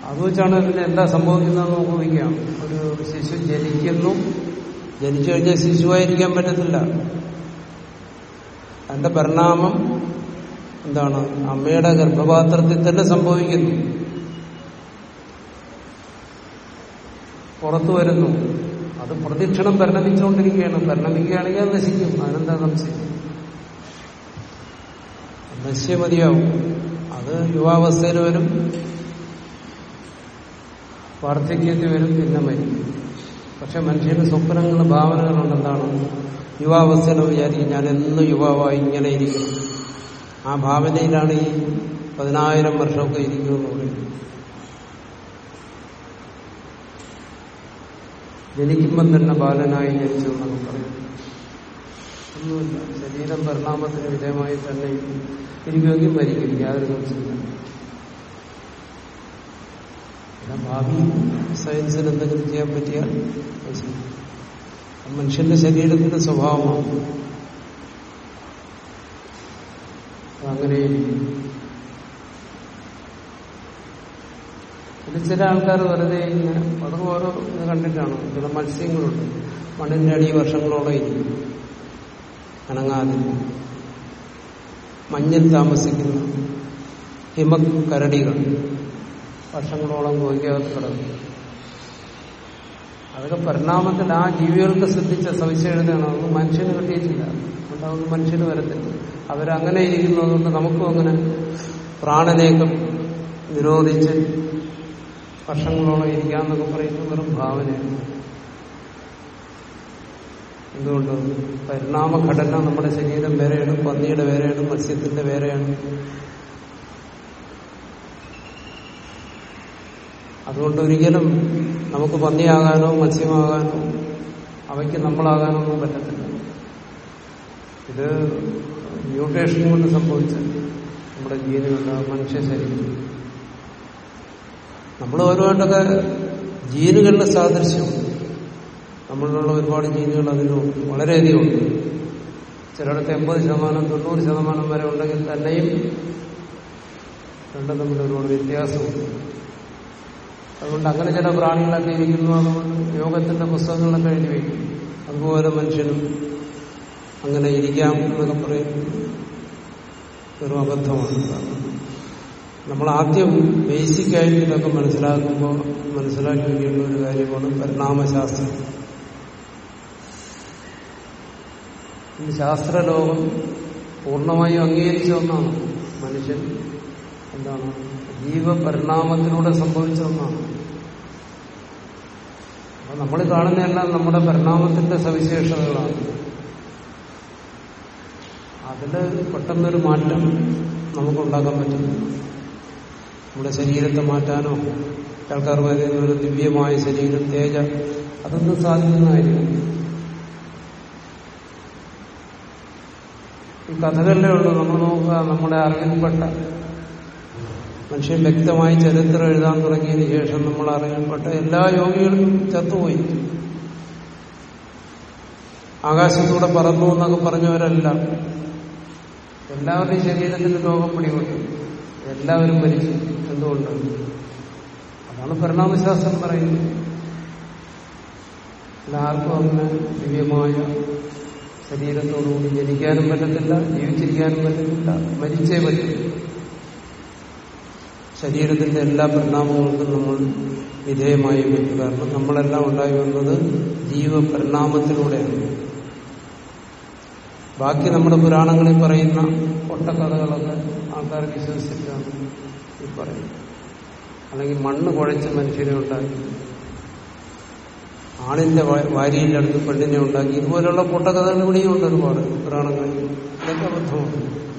അത് വെച്ചാണ് പിന്നെ എന്താ സംഭവിക്കുന്നതെന്ന് നമുക്ക് ഊഹിക്കാം. ഒരു ശിശു ജനിക്കുന്നു. ജനിച്ചു കഴിഞ്ഞാൽ ശിശുവായിരിക്കാൻ പറ്റത്തില്ല. അതിന്റെ പരിണാമം എന്താണ്? അമ്മയുടെ ഗർഭപാത്രത്തിൽ തന്നെ സംഭവിക്കുന്നു. പുറത്തു വരുന്നു. അത് പ്രദക്ഷിണം പരിണമിച്ചുകൊണ്ടിരിക്കുകയാണ്. പരിണമിക്കുകയാണെങ്കിൽ അത് നശിക്കും. അതിനെന്താ സംശയം? നശ്യ മതിയാവും. അത് യുവാവസ്ഥയിൽ വരും. വാർദ്ധക്യത്തിൽ വരും. പിന്നെ മരിക്കും. പക്ഷെ മനുഷ്യന് സ്വപ്നങ്ങളും ഭാവനകളുണ്ട് എന്താണ്? യുവാവസ്ഥയിൽ വിചാരിക്കും. ഞാൻ എന്നും യുവാവായി ഇങ്ങനെ ഇരിക്കും ആ ഭാവനയിലാണ് ഈ പതിനായിരം വർഷമൊക്കെ ഇരിക്കുമെന്ന് പറയുന്നത്. ജനിക്കുമ്പം തന്നെ ബാലനായി ജനിച്ചു എന്നൊക്കെ പറയും. ഒന്നുമില്ല. ശരീരം പരിണാമത്തിന് വിധേയമായി തന്നെ ഇരിക്കുമെങ്കിൽ മരിക്കും. യാതൊരു സംശയമില്ല ഭാവി സയൻസിന് എന്തെങ്കിലും ചെയ്യാൻ പറ്റിയാൽ മനുഷ്യന്റെ ശരീരത്തിന്റെ സ്വഭാവമാണ്. അതങ്ങനെ പിന്നെ ചില ആൾക്കാർ വെറുതെ ഇങ്ങനെ അത് ഓരോ ഇത് കണ്ടിട്ടാണ്. ചില മത്സ്യങ്ങളുണ്ട്. മണ്ണിന്റെ അടി വർഷങ്ങളോളം ഇരിക്കും. അനങ്ങാതെ. മഞ്ഞിൽ താമസിക്കുന്ന ഹിമക്കരടികൾ. വർഷങ്ങളോളം ഗോഹിക്കകത്ത് കിടക്കും. അതൊക്കെ പരിണാമത്തിൽ ആ ജീവികൾക്ക് ശ്രദ്ധിച്ച സവിശേഷതയാണ്. അതൊന്നും മനുഷ്യന് കിട്ടിയിട്ടില്ല. അതുകൊണ്ട് മനുഷ്യന് വരത്തില്ല. അവരങ്ങനെ ഇരിക്കുന്നതുകൊണ്ട് നമുക്കും അങ്ങനെ പ്രാണനെയൊക്കെ നിരോധിച്ച് വർഷങ്ങളോളം ഇരിക്കാന്നൊക്കെ പറയുന്നത് വെറും ഭാവനയാണ്. എന്തുകൊണ്ട്? പരിണാമഘടന നമ്മുടെ ശരീരം വേറെയാണ് പന്നിയുടെ വേറെയാണ് മത്സ്യത്തിന്റെ വേറെയാണ്. അതുകൊണ്ട് ഒരിക്കലും നമുക്ക് പന്നിയാകാനോ മത്സ്യമാകാനോ അവയ്ക്ക് നമ്മളാകാനോ ഒന്നും പറ്റത്തില്ല. ഇത് മ്യൂട്ടേഷൻ കൊണ്ട് സംഭവിച്ച നമ്മുടെ ജീനുകളുടെ മനുഷ്യ ശരീരം. നമ്മൾ ഓരോട്ടൊക്കെ ജീനുകളുടെ സാദൃശ്യം നമ്മളിലുള്ള ഒരുപാട് ജീനുകൾ അതിന് വളരെയധികം ഉണ്ട്. ചിലയിടത്ത് എൺപത് ശതമാനം തൊണ്ണൂറ് ശതമാനം വരെ ഉണ്ടെങ്കിൽ തന്നെയും രണ്ടും തമ്മിൽ ഒരുപാട് വ്യത്യാസമുണ്ട്. അതുകൊണ്ട് അങ്ങനെ ചില പ്രാണികളൊക്കെ ഇരിക്കുന്നു. അതുകൊണ്ട് യോഗത്തിന്റെ പുസ്തകങ്ങളൊക്കെ എഴുതി വയ്ക്കും അതുപോലെ മനുഷ്യനും അങ്ങനെ ഇരിക്കാം എന്നൊക്കെ പറയും. ഒരു അബദ്ധമാണ്. നമ്മൾ ആദ്യം ബേസിക്കായിട്ട് ഇതൊക്കെ മനസ്സിലാക്കുമ്പോൾ മനസ്സിലാക്കി വയ്ക്കേണ്ട ഒരു കാര്യമാണ് പരിണാമശാസ്ത്രം. ശാസ്ത്രലോകം പൂർണമായും അംഗീകരിച്ച ഒന്നാണ് മനുഷ്യൻ. എന്താണ്? ജീവപരിണാമത്തിലൂടെ സംഭവിച്ച ഒന്നാണ്. അപ്പൊ നമ്മൾ കാണുന്നതെല്ലാം നമ്മുടെ പരിണാമത്തിന്റെ സവിശേഷതകളാണ്. അതിൽ പെട്ടെന്നൊരു മാറ്റം നമുക്കുണ്ടാക്കാൻ പറ്റുന്നു. നമ്മുടെ ശരീരത്തെ മാറ്റാനോ ആൾക്കാർ പറയുന്ന ഒരു ദിവ്യമായ ശരീരം തേജ അതൊന്നും സാധിക്കുന്ന കാര്യമില്ല ഈ കഥകളിലേ ഉള്ളൂ. നമ്മൾ നോക്കുക നമ്മുടെ അറിവിൽപ്പെട്ട മനുഷ്യൻ വ്യക്തമായി ചരിത്രം എഴുതാൻ തുടങ്ങിയതിന് ശേഷം നമ്മൾ അറിയപ്പെട്ട എല്ലാ യോഗികളും ചത്തുപോയി. ആകാശത്തൂടെ പറന്നു എന്നൊക്കെ പറഞ്ഞവരല്ല. എല്ലാവരുടെയും ശരീരത്തിന് രോഗം പിടികൊണ്ട് എല്ലാവരും മരിച്ചു. എന്തുകൊണ്ട്? അതാണ് പരിണാമശാസ്ത്രം പറയുന്നത്. എല്ലാവർക്കും അങ്ങനെ ദിവ്യമായ ശരീരത്തോടുകൂടി ജനിക്കാനും പറ്റത്തില്ല ജീവിച്ചിരിക്കാനും പറ്റത്തില്ല മരിച്ചേ പറ്റും. ശരീരത്തിന്റെ എല്ലാ പരിണാമങ്ങൾക്കും നമ്മൾ വിധേയമായി പറ്റും കാരണം നമ്മളെല്ലാം ഉണ്ടായി വന്നത് ജീവപരിണാമത്തിലൂടെയാണ്. ബാക്കി നമ്മുടെ പുരാണങ്ങളിൽ പറയുന്ന പൊട്ടക്കഥകളൊക്കെ ആൾക്കാർ വിശ്വസിച്ചിട്ടാണ് ഈ പറയുന്നത്. അല്ലെങ്കിൽ മണ്ണ് കുഴച്ച് മനുഷ്യനെ ഉണ്ടാക്കി. ആണിന്റെ വാരിയിന്റെ അടുത്ത് പെണ്ണിനെ ഉണ്ടാക്കി. ഇതുപോലുള്ള പൊട്ടക്കഥകൾ ഇവിടെയും ഉണ്ട് ഒരുപാട് പുരാണങ്ങളിൽ. ഇതൊക്കെ അബദ്ധമാണ്.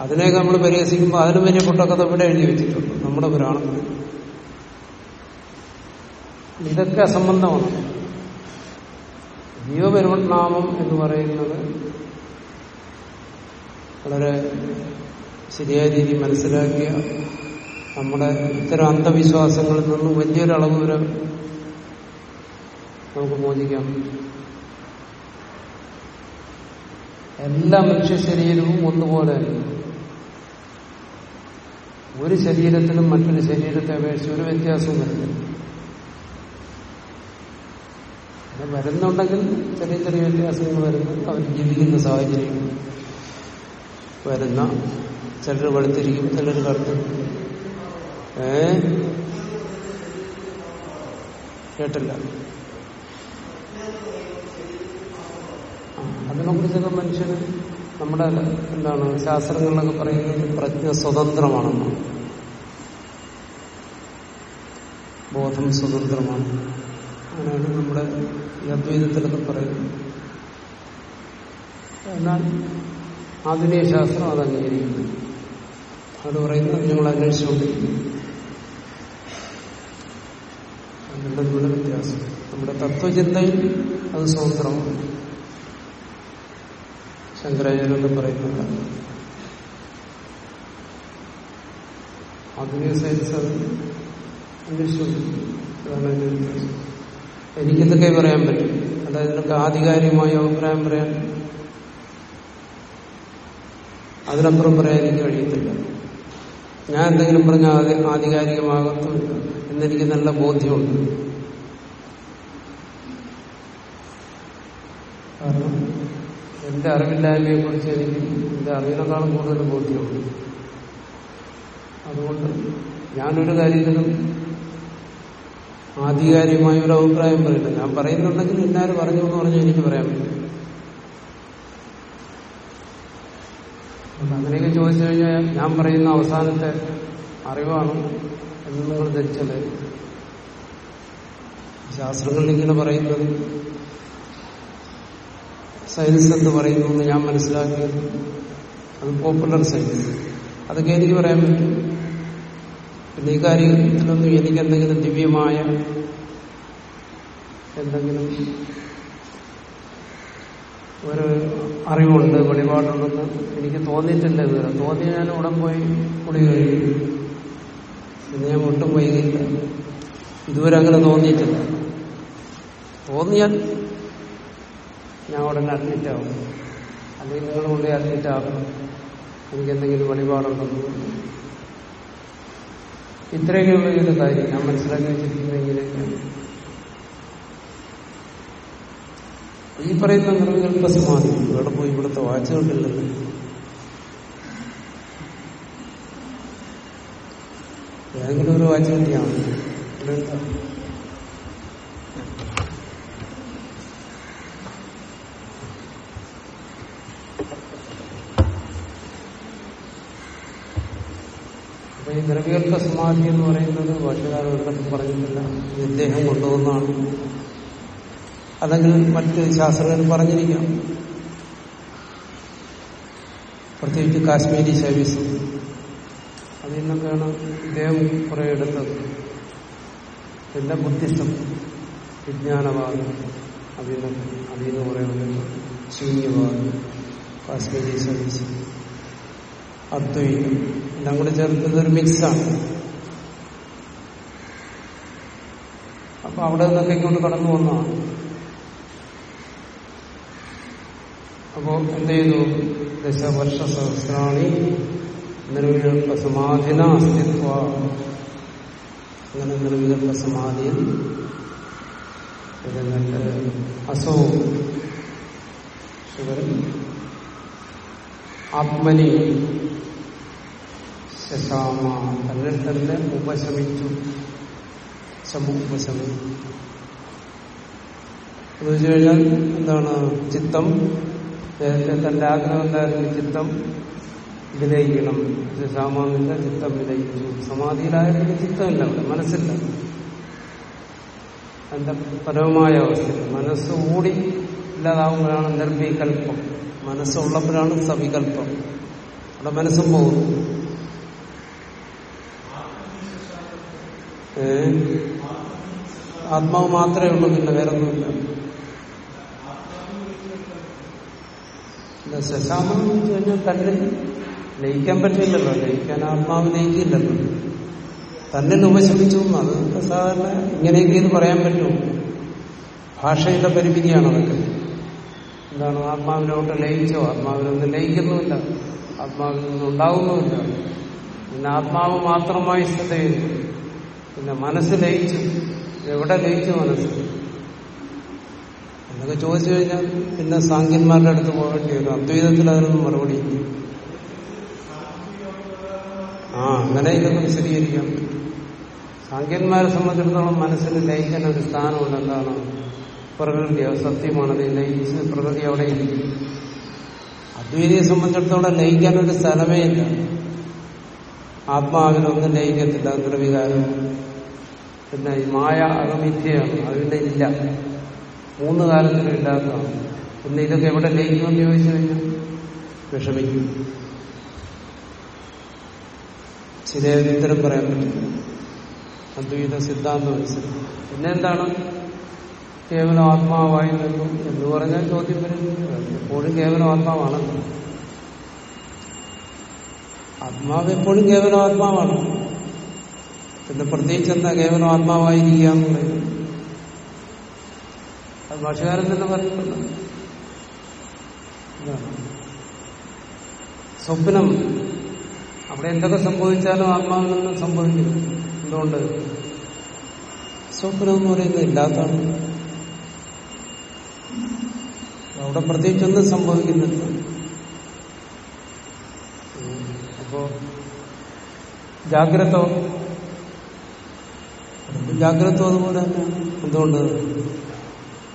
അതിനെയൊക്കെ നമ്മൾ പരിഹസിക്കുമ്പോൾ അതിലും വലിയ പൊട്ടക്കഥ ഇവിടെ എഴുതി വെച്ചിട്ടുണ്ട്. നമ്മുടെ പുരാണത്തിൽ ഇതൊക്കെ അസംബന്ധമാണ്. ജീവപരിണാമം എന്ന് പറയുന്നത് വളരെ ശരിയായ രീതിയിൽ മനസ്സിലാക്കിയ നമ്മുടെ ഇത്തരം അന്ധവിശ്വാസങ്ങളിൽ നിന്നും വലിയൊരളവ് വരെ നമുക്ക് മോചിക്കാം. എല്ലാ മനുഷ്യ ശരീരവും ഒന്നുപോലെ ഒരു ശരീരത്തിനും മറ്റൊരു ശരീരത്തെ അപേക്ഷിച്ച് ഒരു വ്യത്യാസവും വരുന്നില്ല അത് വരുന്നുണ്ടെങ്കിൽ ചെറിയ ചെറിയ വ്യത്യാസങ്ങൾ വരുന്നു അവർ ജീവിക്കുന്ന സാഹചര്യം വരുന്ന ചിലർ വെളുത്തിരിക്കും ചിലർ കറുത്തിരിക്കും ഏ? കേട്ടില്ല. അതിനെക്കുറിച്ചൊക്കെ മനുഷ്യന് നമ്മുടെ എന്താണ് ശാസ്ത്രങ്ങളിലൊക്കെ പറയുന്നത് പ്രജ്ഞ സ്വതന്ത്രമാണെന്ന് ബോധം സ്വതന്ത്രമാണ്. അങ്ങനെയാണ് നമ്മുടെ ഈ അദ്വൈതത്തിലൊക്കെ പറയുന്നത്. എന്നാൽ ആധുനിക ശാസ്ത്രം അത് അംഗീകരിക്കുന്നു. അത് പറയുന്നത് ഞങ്ങൾ അന്വേഷിച്ചുകൊണ്ടിരിക്കുന്നു. ഇവിടെ വ്യത്യാസം നമ്മുടെ തത്വചിന്തയിൽ അത് സ്വതന്ത്രമാണ്. ശങ്കരാചാര്യൊക്കെ പറയുന്നുണ്ട്. ആധുനിക സയൻസ് അത് അതിന്റെ എനിക്കിതൊക്കെ പറയാൻ പറ്റും? അതായത് ഇതൊക്കെ ആധികാരികമായ അഭിപ്രായം പറയാൻ അതിനപ്പുറം പറയാൻ എനിക്ക് കഴിയത്തില്ല. ഞാൻ എന്തെങ്കിലും പറഞ്ഞാൽ അത് ആധികാരികമാകത്തുമില്ല എന്നെനിക്ക് നല്ല ബോധ്യമുണ്ട്. കാരണം എന്റെ അറിവില്ലായ്മയെ കുറിച്ച് എനിക്ക് എന്റെ അറിവിനേക്കാളും കൂടുതൽ ബോധ്യമുണ്ട്. അതുകൊണ്ട് ഞാനൊരു കാര്യത്തിലും ആധികാരികമായ ഒരു അഭിപ്രായം പറയില്ല ഞാൻ പറയുന്നുണ്ടെങ്കിൽ ഇന്നാരും പറഞ്ഞു എന്ന് പറഞ്ഞാൽ എനിക്ക് പറയാൻ പറ്റും അങ്ങനെയൊക്കെ ചോദിച്ചു കഴിഞ്ഞാൽ ഞാൻ പറയുന്ന അവസാനത്തെ അറിവാണ് എന്ന് നിങ്ങൾ ധരിച്ചത് ശാസ്ത്രങ്ങളിൽ ഇങ്ങനെ പറയുന്നത് സയൻസ് എന്ന് പറയുന്നു എന്ന് ഞാൻ മനസ്സിലാക്കിയത് അത് പോപ്പുലർ സയൻസ് അതൊക്കെ എനിക്ക് പറയാൻ പറ്റും. പിന്നെ ഈ കാര്യത്തിലൊന്നും എനിക്ക് എന്തെങ്കിലും ദിവ്യമായ എന്തെങ്കിലും ഒരു അറിവുണ്ട് വെളിപാടുണ്ടെന്ന് എനിക്ക് തോന്നിയിട്ടില്ല ഇതുവരെ. തോന്നി ഞാൻ ഉടൻ പോയി കുടി പിന്നെ ഞാൻ ഒട്ടും വൈകില്ല ഇതുവരെ അങ്ങനെ തോന്നിയിട്ടില്ല. തോന്നിയാൽ ഞാൻ ഉടനെ അഡ്മിറ്റ് ആവും. അല്ലെങ്കിൽ നിങ്ങൾ ഉള്ളിൽ അഡ്മിറ്റ് ആകണം എനിക്ക് എന്തെങ്കിലും വെളിപാടുണ്ടെന്ന് ഇത്രയൊക്കെയുള്ള ഒരു കാര്യം ഞാൻ മനസ്സിലാക്കി വെച്ചിരിക്കുന്നത് ഈ പറയുന്ന നിർവികൽപ്പ സമാധി ഇവിടെ പോയി ഇവിടുത്തെ വാച്ചുകൊണ്ടില്ലെന്ന് ഏതെങ്കിലും ഒരു വാച്ച് കിട്ടിയാണ് അപ്പൊ സമാധി എന്ന് പറയുന്നത് ഭാഷകാരൻ ഒരിടത്തും പറഞ്ഞിട്ടില്ല ഇദ്ദേഹം കൊണ്ടുവന്നാണ് അല്ലെങ്കിൽ മറ്റ് ശാസ്ത്രജ്ഞർ പറഞ്ഞിരിക്കാം. പ്രത്യേകിച്ച് കാശ്മീരി സർവീസ് അതിൽ നിന്നൊക്കെയാണ് ഇദ്ദേഹം കുറെ എടുത്തത്. പിന്നെ ബുദ്ധിസം വിജ്ഞാനവാദം. അതിൽ നിന്നൊക്കെ അതിൽ നിന്ന് കുറെ ശൂന്യവാദം കാശ്മീരി സർവീസ് അദ്വൈതം. എല്ലാം കൂടെ ചേർത്തത് ഒരു മിക്സാണ്. അപ്പൊ അവിടെ നിന്നൊക്കെ ഇങ്ങോട്ട് കടന്നു വന്നതാണ് അപ്പോ എന്ത് ചെയ്തു? ദശവർഷ സഹസ്രാണി നിർവികൽപ്പ സമാധിന അസ്തിത്വ. അങ്ങനെ നിർവികൽപ്പ സമാധിയിൽ ഇരുന്നിട്ട് അസോ ശിവൻ ആത്മനി ശശാമ തന്നെ തന്നെ ഉപശമിച്ചു. ശമു ഉപശമിച്ചു. വെച്ച് കഴിഞ്ഞാൽ എന്താണ് ചിത്തം? നേരത്തെ തന്റെ ആഗ്രഹം എന്തായിരുന്നു? ചിത്തം വിലയിക്കണം ശശാമാവിന്റെ ചിത്തം വിലയിച്ചു സമാധിയിലായതിന് ചിത്തമില്ല അവിടെ മനസ്സില്ല. അതിന്റെ പരമമായ അവസ്ഥയിൽ മനസ്സ് കൂടി ഇല്ലാതാവുമ്പോഴാണ് നിർവികൽപ്പം. മനസ്സുള്ളപ്പോഴാണ് സവികൽപ്പം. അവിടെ മനസ്സും പോകുന്നു. ആത്മാവ് മാത്രമേ ഉള്ളൂ പിന്നെ വേറെ ഒന്നുമില്ല ശശാമം എന്ന് വെച്ച് കഴിഞ്ഞാൽ തന്നെ ലയിക്കാൻ പറ്റില്ലല്ലോ. ലയിക്കാൻ ആത്മാവ് ലയിക്കില്ലല്ലോ. തന്നെ ഉപശമിച്ചു. അത് സാധാരണ ഇങ്ങനെയൊക്കെ ഇത് പറയാൻ പറ്റുമോ? ഭാഷയുടെ പരിമിതിയാണ് അതൊക്കെ. എന്താണ്? ആത്മാവിനോട്ട് ലയിച്ചോ? ആത്മാവിനൊന്നും ലയിക്കുന്നുമില്ല. ആത്മാവിൽ നിന്നുണ്ടാകുന്നുമില്ല പിന്നെ ആത്മാവ് മാത്രമായി സ്ഥിതി ചെയ്യുന്നു പിന്നെ മനസ്സ് ലയിച്ചു. എവിടെ ലയിച്ചു മനസ്സ്? എന്നൊക്കെ ചോദിച്ചു കഴിഞ്ഞാൽ പിന്നെ സാങ്കന്മാരുടെ അടുത്ത് പോകേണ്ടി വരും. അദ്വൈതത്തിൽ അതിനൊന്നും മറുപടി ഇല്ല. ആ അങ്ങനെ ഇതൊക്കെ വിശദീകരിക്കാം. സാങ്കന്മാരെ സംബന്ധിച്ചിടത്തോളം മനസ്സിന് ലയിക്കാൻ ഒരു സ്ഥാനമുണ്ട്. എന്താണ്? പ്രകൃതി. സത്യമാണത് ലയിച്ച് പ്രകൃതി അവിടെ ഇരിക്കും അദ്വൈതിയെ സംബന്ധിച്ചിടത്തോളം ലയിക്കാൻ ഒരു സ്ഥലമേ ഇല്ല. ആത്മാവിനൊന്നും ലയിക്കത്തില്ല നിർവികാരം പിന്നെ ഈ മായ അകമിഥ്യയാണ് അതിന്റെ ഇല്ല. മൂന്ന് കാലത്തിലും ഇല്ലാത്തതാണ്. പിന്നെ ഇതൊക്കെ എവിടെ ലയിക്കുമെന്ന് ചോദിച്ചു കഴിഞ്ഞാൽ വിഷമിക്കും. ശരിയായ ഉത്തരം പറയാൻ പറ്റില്ല അദ്വൈത സിദ്ധാന്തം അനുസരിച്ച്. പിന്നെ എന്താണ്? കേവലം ആത്മാവായി നിന്നു എന്ന് പറഞ്ഞാൽ ചോദ്യം വരുന്നില്ല. എപ്പോഴും കേവലം ആത്മാവാണല്ലോ ആത്മാവ് എപ്പോഴും കേവലം ആത്മാവാണ് പിന്നെ പ്രത്യേകിച്ച് എന്താ കേവലം ആത്മാവായിരിക്കുക എന്ന് പറയുന്നത് അത് ഭാഷകാരൻ തന്നെ പറഞ്ഞിട്ടുണ്ട്. സ്വപ്നം. അവിടെ എന്തൊക്കെ സംഭവിച്ചാലും ആത്മാവിൽ നിന്ന് സംഭവിക്കും. എന്തുകൊണ്ട്? സ്വപ്നം എന്ന് പറയുന്നത് ഇല്ലാത്തതാണ്. അവിടെ പ്രത്യേകിച്ചൊന്നും സംഭവിക്കുന്നില്ല അപ്പോ ജാഗ്രത ജാഗ്രത അതുപോലെ തന്നെ എന്തുകൊണ്ട്?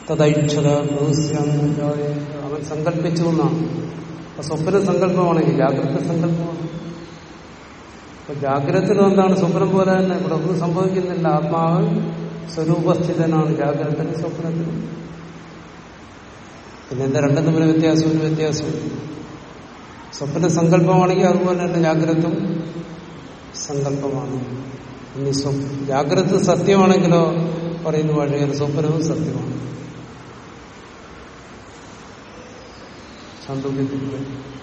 തദൈക്ഷത അവൻ സങ്കല്പിച്ചു എന്നാണ്. അപ്പൊ സ്വപ്ന സങ്കല്പമാണെങ്കിൽ ജാഗ്രത സങ്കല്പമാണ്. അപ്പൊ ജാഗ്രതത്തിലും എന്താണ് സ്വപ്നം പോലെ തന്നെ ഇവിടെ ഒന്നും സംഭവിക്കുന്നില്ല. ആത്മാവ് സ്വരൂപസ്ഥിതനാണ് ജാഗ്രത സ്വപ്നത്തിലും പിന്നെ എന്താ രണ്ടും തമ്മിൽ വ്യത്യാസം? ഒരു വ്യത്യാസം സ്വപ്ന സങ്കല്പമാണെങ്കിൽ അതുപോലെ തന്നെ ജാഗ്രതും സങ്കല്പമാണ്. ഇനി ജാഗ്രത സത്യമാണെങ്കിലോ പറയുന്ന ഭാഷയിൽ സ്വപ്നവും സത്യമാണ്. സന്തോഷത്തില്ല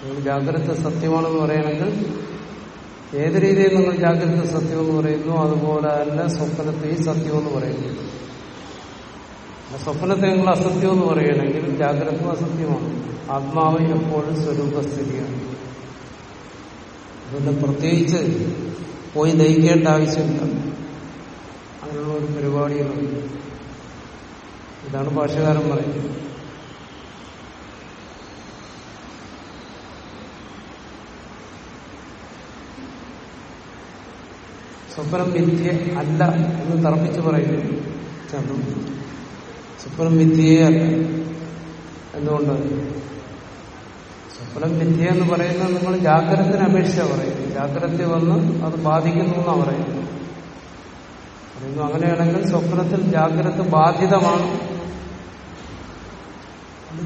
നിങ്ങൾ ജാഗ്രത സത്യമാണെന്ന് പറയണമെങ്കിൽ ഏത് രീതിയിൽ നിങ്ങൾ ജാഗ്രത സത്യം എന്ന് പറയുന്നു അതുപോലെ തന്നെ സ്വപ്നത്തെയും സത്യം എന്ന് പറയുന്നു. സ്വപ്നത്തെ നിങ്ങൾ അസത്യം എന്ന് പറയണമെങ്കിൽ ജാഗ്രത അസത്യമാണ്. ആത്മാവ് എപ്പോഴും സ്വരൂപസ്ഥിതിയാണ്. അതുകൊണ്ട് പ്രത്യേകിച്ച് പോയി നയിക്കേണ്ട ആവശ്യമില്ല. അങ്ങനെയുള്ള ഒരു പരിപാടികളുണ്ട് ഇതാണ് ഭാഷകാരൻ പറയുന്നത്. സ്വപ്നം മിഥ്യ അല്ല എന്ന് തർപ്പിച്ച് പറയുന്നു ചന്തു സ്വപ്നം മിഥ്യയേ അല്ല. എന്തുകൊണ്ട് സ്വപ്നം വിദ്യ എന്ന് പറയുന്നത് നിങ്ങൾ ജാഗ്രതത്തിന് അപേക്ഷ പറയുന്നത്. ജാഗ്രത വന്ന് അത് ബാധിക്കുന്നു എന്നാണ് പറയുന്നത്. പറയുന്നു അങ്ങനെയാണെങ്കിൽ സ്വപ്നത്തിൽ ജാഗ്രത ബാധിതമാണ്.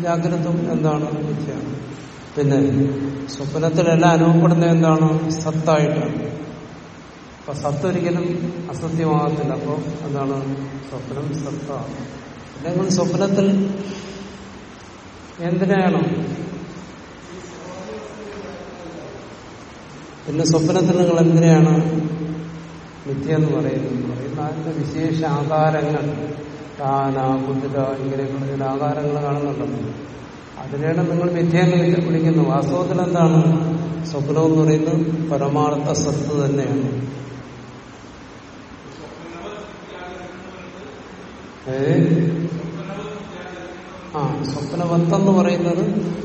ജാഗ്രത എന്താണ്? വിദ്യയാണ് പിന്നെ സ്വപ്നത്തിലെല്ലാം അനുഭവപ്പെടുന്ന എന്താണ്? സത്തായിട്ടാണ്. അപ്പൊ സത്ത് ഒരിക്കലും അസത്യമാകത്തില്ല. അപ്പോ എന്താണ്? സ്വപ്നം സത്താണ്. അല്ലെങ്കിൽ സ്വപ്നത്തിൽ എന്തിനാണ്? പിന്നെ സ്വപ്നത്തിൽ നിങ്ങൾ എന്തിനാണ് മിഥ്യ എന്ന് പറയുന്നത്? പറയുന്ന അതിന്റെ വിശേഷ ആകാരങ്ങൾ. താന കുതിര ഇങ്ങനെയൊക്കെ ചില ആകാരങ്ങൾ കാണുന്നുണ്ടല്ലോ. അതിനെയാണ് നിങ്ങൾ മിഥ്യ എന്ന് വിളിക്കുന്നത് വാസ്തവത്തിൽ എന്താണ്? സ്വപ്നം എന്ന് പറയുന്നത് പരമാർത്ഥ സത്ത് തന്നെയാണ്. ഏ? ആ സ്വപ്നവത്തെന്ന് പറയുന്നത്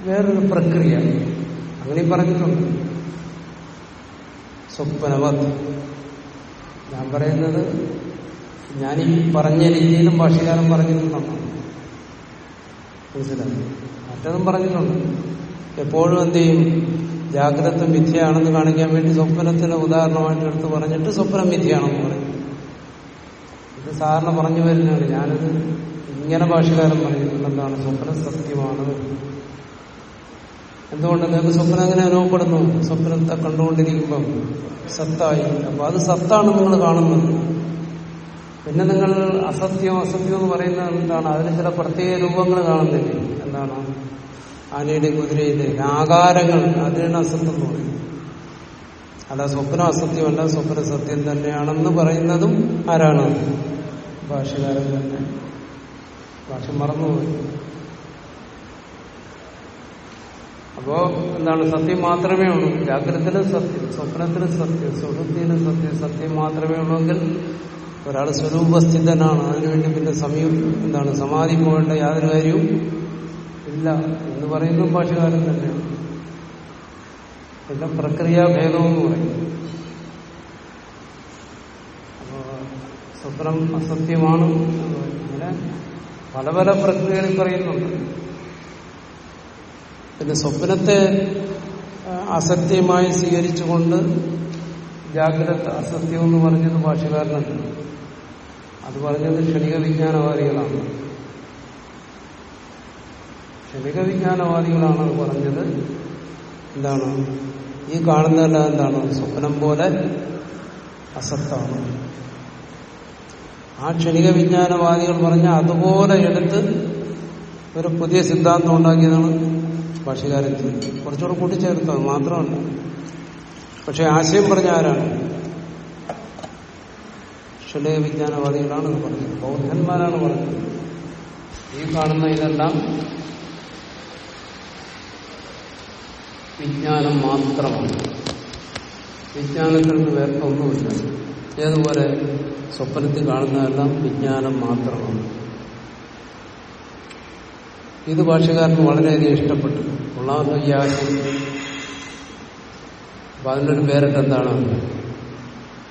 വേറൊരു പ്രക്രിയ. അങ്ങനെ പറഞ്ഞിട്ടുണ്ട്. സ്വപ്നവത്. ഞാൻ പറയുന്നത് ഞാൻ ഈ പറഞ്ഞ രീതിയിലും ഭാഷകാലം പറഞ്ഞിട്ടുണ്ടെന്നാണ്. മനസ്സിലായി? മറ്റതും പറഞ്ഞിട്ടുണ്ട്. എപ്പോഴും എന്ത് ചെയ്യും? ജാഗ്രത മിഥ്യയാണെന്ന് കാണിക്കാൻ വേണ്ടി സ്വപ്നത്തിന് ഉദാഹരണമായിട്ട് എടുത്ത് പറഞ്ഞിട്ട് സ്വപ്നം മിഥ്യയാണെന്ന് പറയും. ഇത് സാറിന് പറഞ്ഞു വരുന്നതാണ് ഞാനിത് ഇങ്ങനെ ഭാഷകാലം പറഞ്ഞിട്ടുണ്ടെന്നാണ് സ്വപ്നം സത്യമാണ് എന്തുകൊണ്ട് നിങ്ങൾക്ക് സ്വപ്നം എങ്ങനെ അനുഭവപ്പെടുന്നു. സ്വപ്നത്തെ കണ്ടുകൊണ്ടിരിക്കുമ്പം സത്തായി. അപ്പൊ അത് സത്താണ് നിങ്ങൾ കാണുന്നത്. പിന്നെ നിങ്ങൾ അസത്യം അസത്യം എന്ന് പറയുന്നത് എന്താണ്? അതിന് ചില പ്രത്യേക രൂപങ്ങൾ കാണുന്നില്ലേ? എന്താണ്? ആനയുടെ കുതിരയുടെ ആകാരങ്ങൾ. അതിനാണ് അസത്യം എന്ന് അല്ല സ്വപ്നം അസത്യമല്ല. സ്വപ്ന സത്യം തന്നെയാണെന്ന് പറയുന്നതും ആരാണ്? ഭാഷകാരൻ തന്നെ. ഭാഷ മറന്നുപോയി. അപ്പോ എന്താണ് സത്യം മാത്രമേ ഉള്ളൂ. ജാഗ്രതയിലും സത്യം സ്വപ്നത്തിലും സത്യം സുഹൃത്തിയിലും സത്യം സത്യം മാത്രമേ ഉള്ളൂവെങ്കിൽ ഒരാൾ സ്വരൂപസ്ഥിതനാണ്. അതിനുവേണ്ടി പിന്നെ സമയം എന്താണ്? സമാധി പോകേണ്ട യാതൊരു കാര്യവും ഇല്ല എന്ന് പറയുന്നത് ഭാഷകാരൻ തന്നെയാണ്. പിന്നെ പ്രക്രിയാഭേദം എന്ന് പറയും. സ്വപ്നം അസത്യമാണ് ഇങ്ങനെ പല പല പ്രക്രിയകളിൽ പറയുന്നുണ്ട്. പിന്നെ സ്വപ്നത്തെ അസത്യമായി സ്വീകരിച്ചുകൊണ്ട് ജാഗ്രത അസത്യം എന്ന് പറഞ്ഞത് ഭാഷകാരനല്ല. അത് പറഞ്ഞത് ക്ഷണിക വിജ്ഞാനവാദികളാണ് ക്ഷണിക വിജ്ഞാനവാദികളാണ് അത് പറഞ്ഞത്. എന്താണ്? ഈ കാണുന്നതല്ല എന്താണ്? സ്വപ്നം പോലെ അസത്താണ്. ആ ക്ഷണിക വിജ്ഞാനവാദികൾ പറഞ്ഞ അതുപോലെ എടുത്ത് ഒരു പുതിയ സിദ്ധാന്തം ഉണ്ടാക്കിയതാണ് ഭാഷകാരൻ കുറച്ചുകൂടെ കൂട്ടിച്ചേർത്തത് മാത്രമല്ല. പക്ഷെ ആശയം പറഞ്ഞ ആരാണ്? ക്ഷണിക വിജ്ഞാനവാദികളാണ് ഇത് പറഞ്ഞത്. ബൗദ്ധന്മാരാണ് പറഞ്ഞത്. ഈ കാണുന്ന ഇതെല്ലാം വിജ്ഞാനം മാത്രമാണ്. വിജ്ഞാനത്തിൽ നിന്ന് വേറെ ഒന്നുമില്ല ഏതുപോലെ സ്വപ്നത്തിൽ കാണുന്നതെല്ലാം വിജ്ഞാനം മാത്രമാണ്. ഇത് ഭാഷകാരന് വളരെയധികം ഇഷ്ടപ്പെട്ടു. കൊള്ളാമല്ലോ ഈ ആശയം. അപ്പൊ അതിനൊരു പേരിട്ട് എന്താണ്?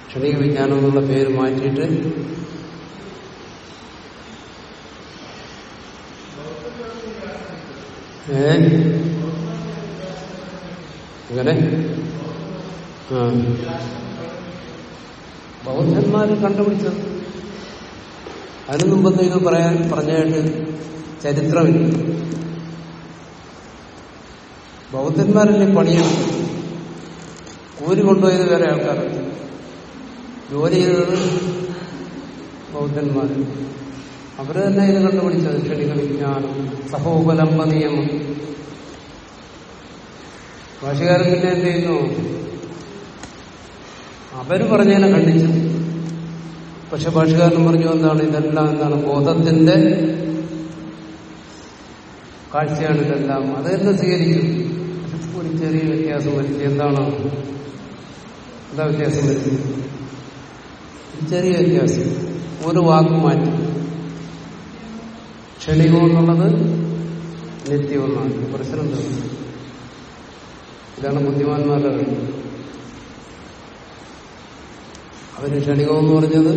ക്ഷണിക വിജ്ഞാനം എന്നുള്ള പേര് മാറ്റിയിട്ട് ഏ? അങ്ങനെ ആ. ബൗദ്ധന്മാർ കണ്ടുപിടിച്ചത്. അതിനു മുമ്പത്തേക്ക് പറയാൻ പറഞ്ഞായിട്ട് ചരിത്രമില്ല. ബൗദ്ധന്മാരല്ലേ പണിയെടുത്തു കൂലി കൊണ്ടുപോയത് വേറെ ആൾക്കാർ ജോലി ചെയ്തത് ബൗദ്ധന്മാർ അവർ തന്നെ ഇത് കണ്ടുപിടിച്ചത് ക്ഷണിക വിജ്ഞാനം സഹോപലംബ നിയമം ഭാഷകാരൻ പിന്നെ എന്ത് ചെയ്യുന്നു? അവർ പറഞ്ഞതിനെ ഖണ്ഡിച്ചു. പക്ഷെ ഭാഷകാരൻ പറഞ്ഞു എന്താണ്? ഇതെല്ലാം എന്താണ്? ബോധത്തിന്റെ കാഴ്ചയാണ് ഇതെല്ലാം. അത് തന്നെ സ്വീകരിക്കും? ഒരു ചെറിയ വ്യത്യാസം വരുത്തി. എന്താണ്? എന്താ വ്യത്യാസം വരുത്തി? ചെറിയ വ്യത്യാസം. ഒരു വാക്ക് മാറ്റി. ക്ഷണികം നിത്യമെന്നാണ് പ്രശ്നം തന്നെ ഇതാണ് ബുദ്ധിമാന്മാരുടെ കഴിവ് അവർ ക്ഷണികമെന്ന് പറഞ്ഞത്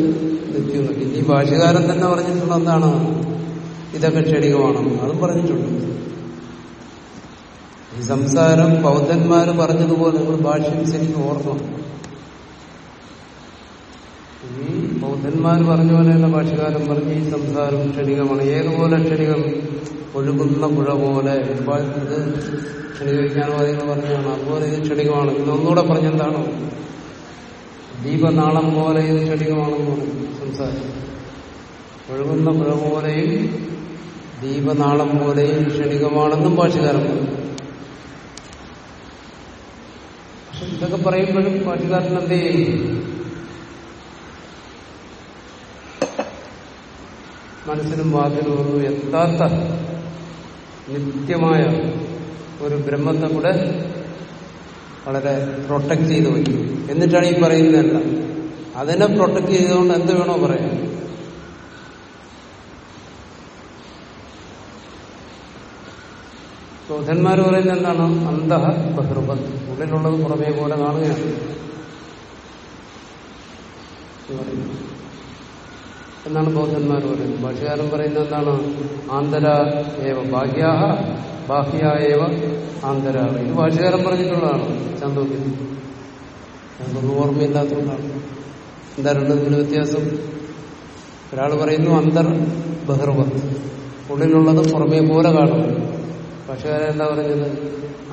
നിത്യം ഈ ഭാഷകാരൻ തന്നെ പറഞ്ഞിട്ടുള്ള എന്താണ് ഇതൊക്കെ ക്ഷണികമാണെന്ന് അതും പറഞ്ഞിട്ടുണ്ട്. ഈ സംസാരം ബൗദ്ധന്മാര് പറഞ്ഞതുപോലെ നിങ്ങൾ ഭാഷ്യം ശരിക്കും ഓർക്കണം. ഈ ബൗദ്ധന്മാർ പറഞ്ഞ പോലെ തന്നെ പറഞ്ഞ് ഈ സംസാരം ക്ഷണികമാണ്. ഏതുപോലെ ക്ഷണികം? ഒഴുകുന്ന പുഴ പോലെ. ഇത് ക്ഷണികവിജ്ഞാനവാദികൾ പറഞ്ഞാണ് അതുപോലെ ഇത് ക്ഷണികമാണ്. ഇതൊന്നുകൂടെ പറഞ്ഞെന്താണ്? ദീപനാളം പോലെ ഇത് ക്ഷണികമാണെന്ന് പറഞ്ഞു സംസാരം. ഒഴുകുന്ന പുഴ പോലെയും ദീപനാളം പോലെയും ക്ഷണികമാണെന്നും ഭാഷകാരൻ പറഞ്ഞു. പക്ഷെ ഇതൊക്കെ പറയുമ്പോഴും ഭാഷകാരൻ എന്ത് മനസ്സിനും വാക്കിനും ഒന്നും എത്താത്ത നിത്യമായ ഒരു ബ്രഹ്മത്തെ കൂടെ വളരെ പ്രൊട്ടക്ട് ചെയ്ത് വയ്ക്കും. എന്നിട്ടാണ് ഈ പറയുന്നതല്ല. അതിനെ പ്രൊട്ടക്ട് ചെയ്തുകൊണ്ട് എന്ത് വേണോ പറയാം. ബൗദ്ധന്മാർ പറയുന്നത് എന്താണ്? അന്തഹ ബഹിർബന്ധ ഉള്ളിലുള്ളത് പുറമേ പോലെ കാണുകയാണ്. എന്നാണ് ബൗദ്ധന്മാർ പറയുന്നത്. ഭാഷകാരൻ പറയുന്നത് എന്താണ്? ആന്തര ഏവ ബാഹ്യാഹ ബാഹ്യായവ ആന്തര. ഇത് ഭാഷകാരൻ പറഞ്ഞിട്ടുള്ളതാണ്. ചാന്തോക്യം ഞങ്ങൾക്കൊന്നും ഓർമ്മയില്ലാത്തതുകൊണ്ടാണ്. എന്താ രണ്ടതിന് വ്യത്യാസം? ഒരാൾ പറയുന്നു അന്തർ ബഹിർബന്ധം ഉള്ളിലുള്ളത് പുറമേ പോലെ കാണും ഭാഷകാരൻ എന്താ പറഞ്ഞത്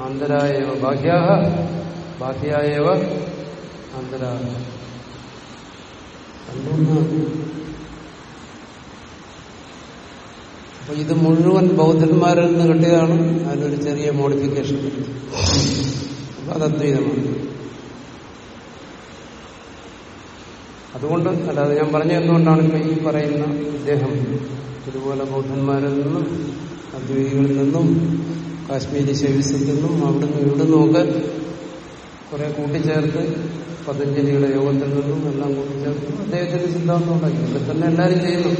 ആന്തരായവ ബാഹ്യാഹ ബാഹ്യായവ ആന്തരാഹ അപ്പൊ ഇത് മുഴുവൻ ബൗദ്ധന്മാരിൽ നിന്ന് കിട്ടിയതാണ് അതിനൊരു ചെറിയ മോഡിഫിക്കേഷൻ അപ്പൊ അത് അദ്വൈതമാണ്. അതുകൊണ്ട് അല്ലാതെ ഞാൻ പറഞ്ഞ എന്തുകൊണ്ടാണ് ഇപ്പൊ ഈ പറയുന്ന ഇദ്ദേഹം? ഇതുപോലെ ബൗദ്ധന്മാരിൽ നിന്നും അദ്വൈതികളിൽ നിന്നും കാശ്മീരി ശൈവിസിൽ നിന്നും അവിടുന്ന് നോക്ക് കുറെ കൂട്ടിച്ചേർത്ത് പതഞ്ജലിയുടെ യോഗത്തിൽ നിന്നും എല്ലാം കൂട്ടിച്ചേർത്ത് അദ്ദേഹത്തിന്റെ സിദ്ധാന്തം ഉണ്ടാക്കി. ഇവിടെ തന്നെ എല്ലാവരും ചെയ്യുന്നു.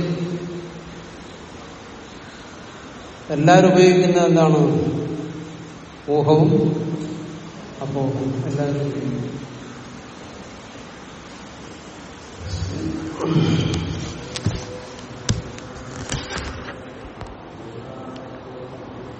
എല്ലാവരും ഉപയോഗിക്കുന്ന എന്താണ്? ഊഹവും അപ്പോഹവും. എല്ലാവരും ഉപയോഗിക്കുന്നു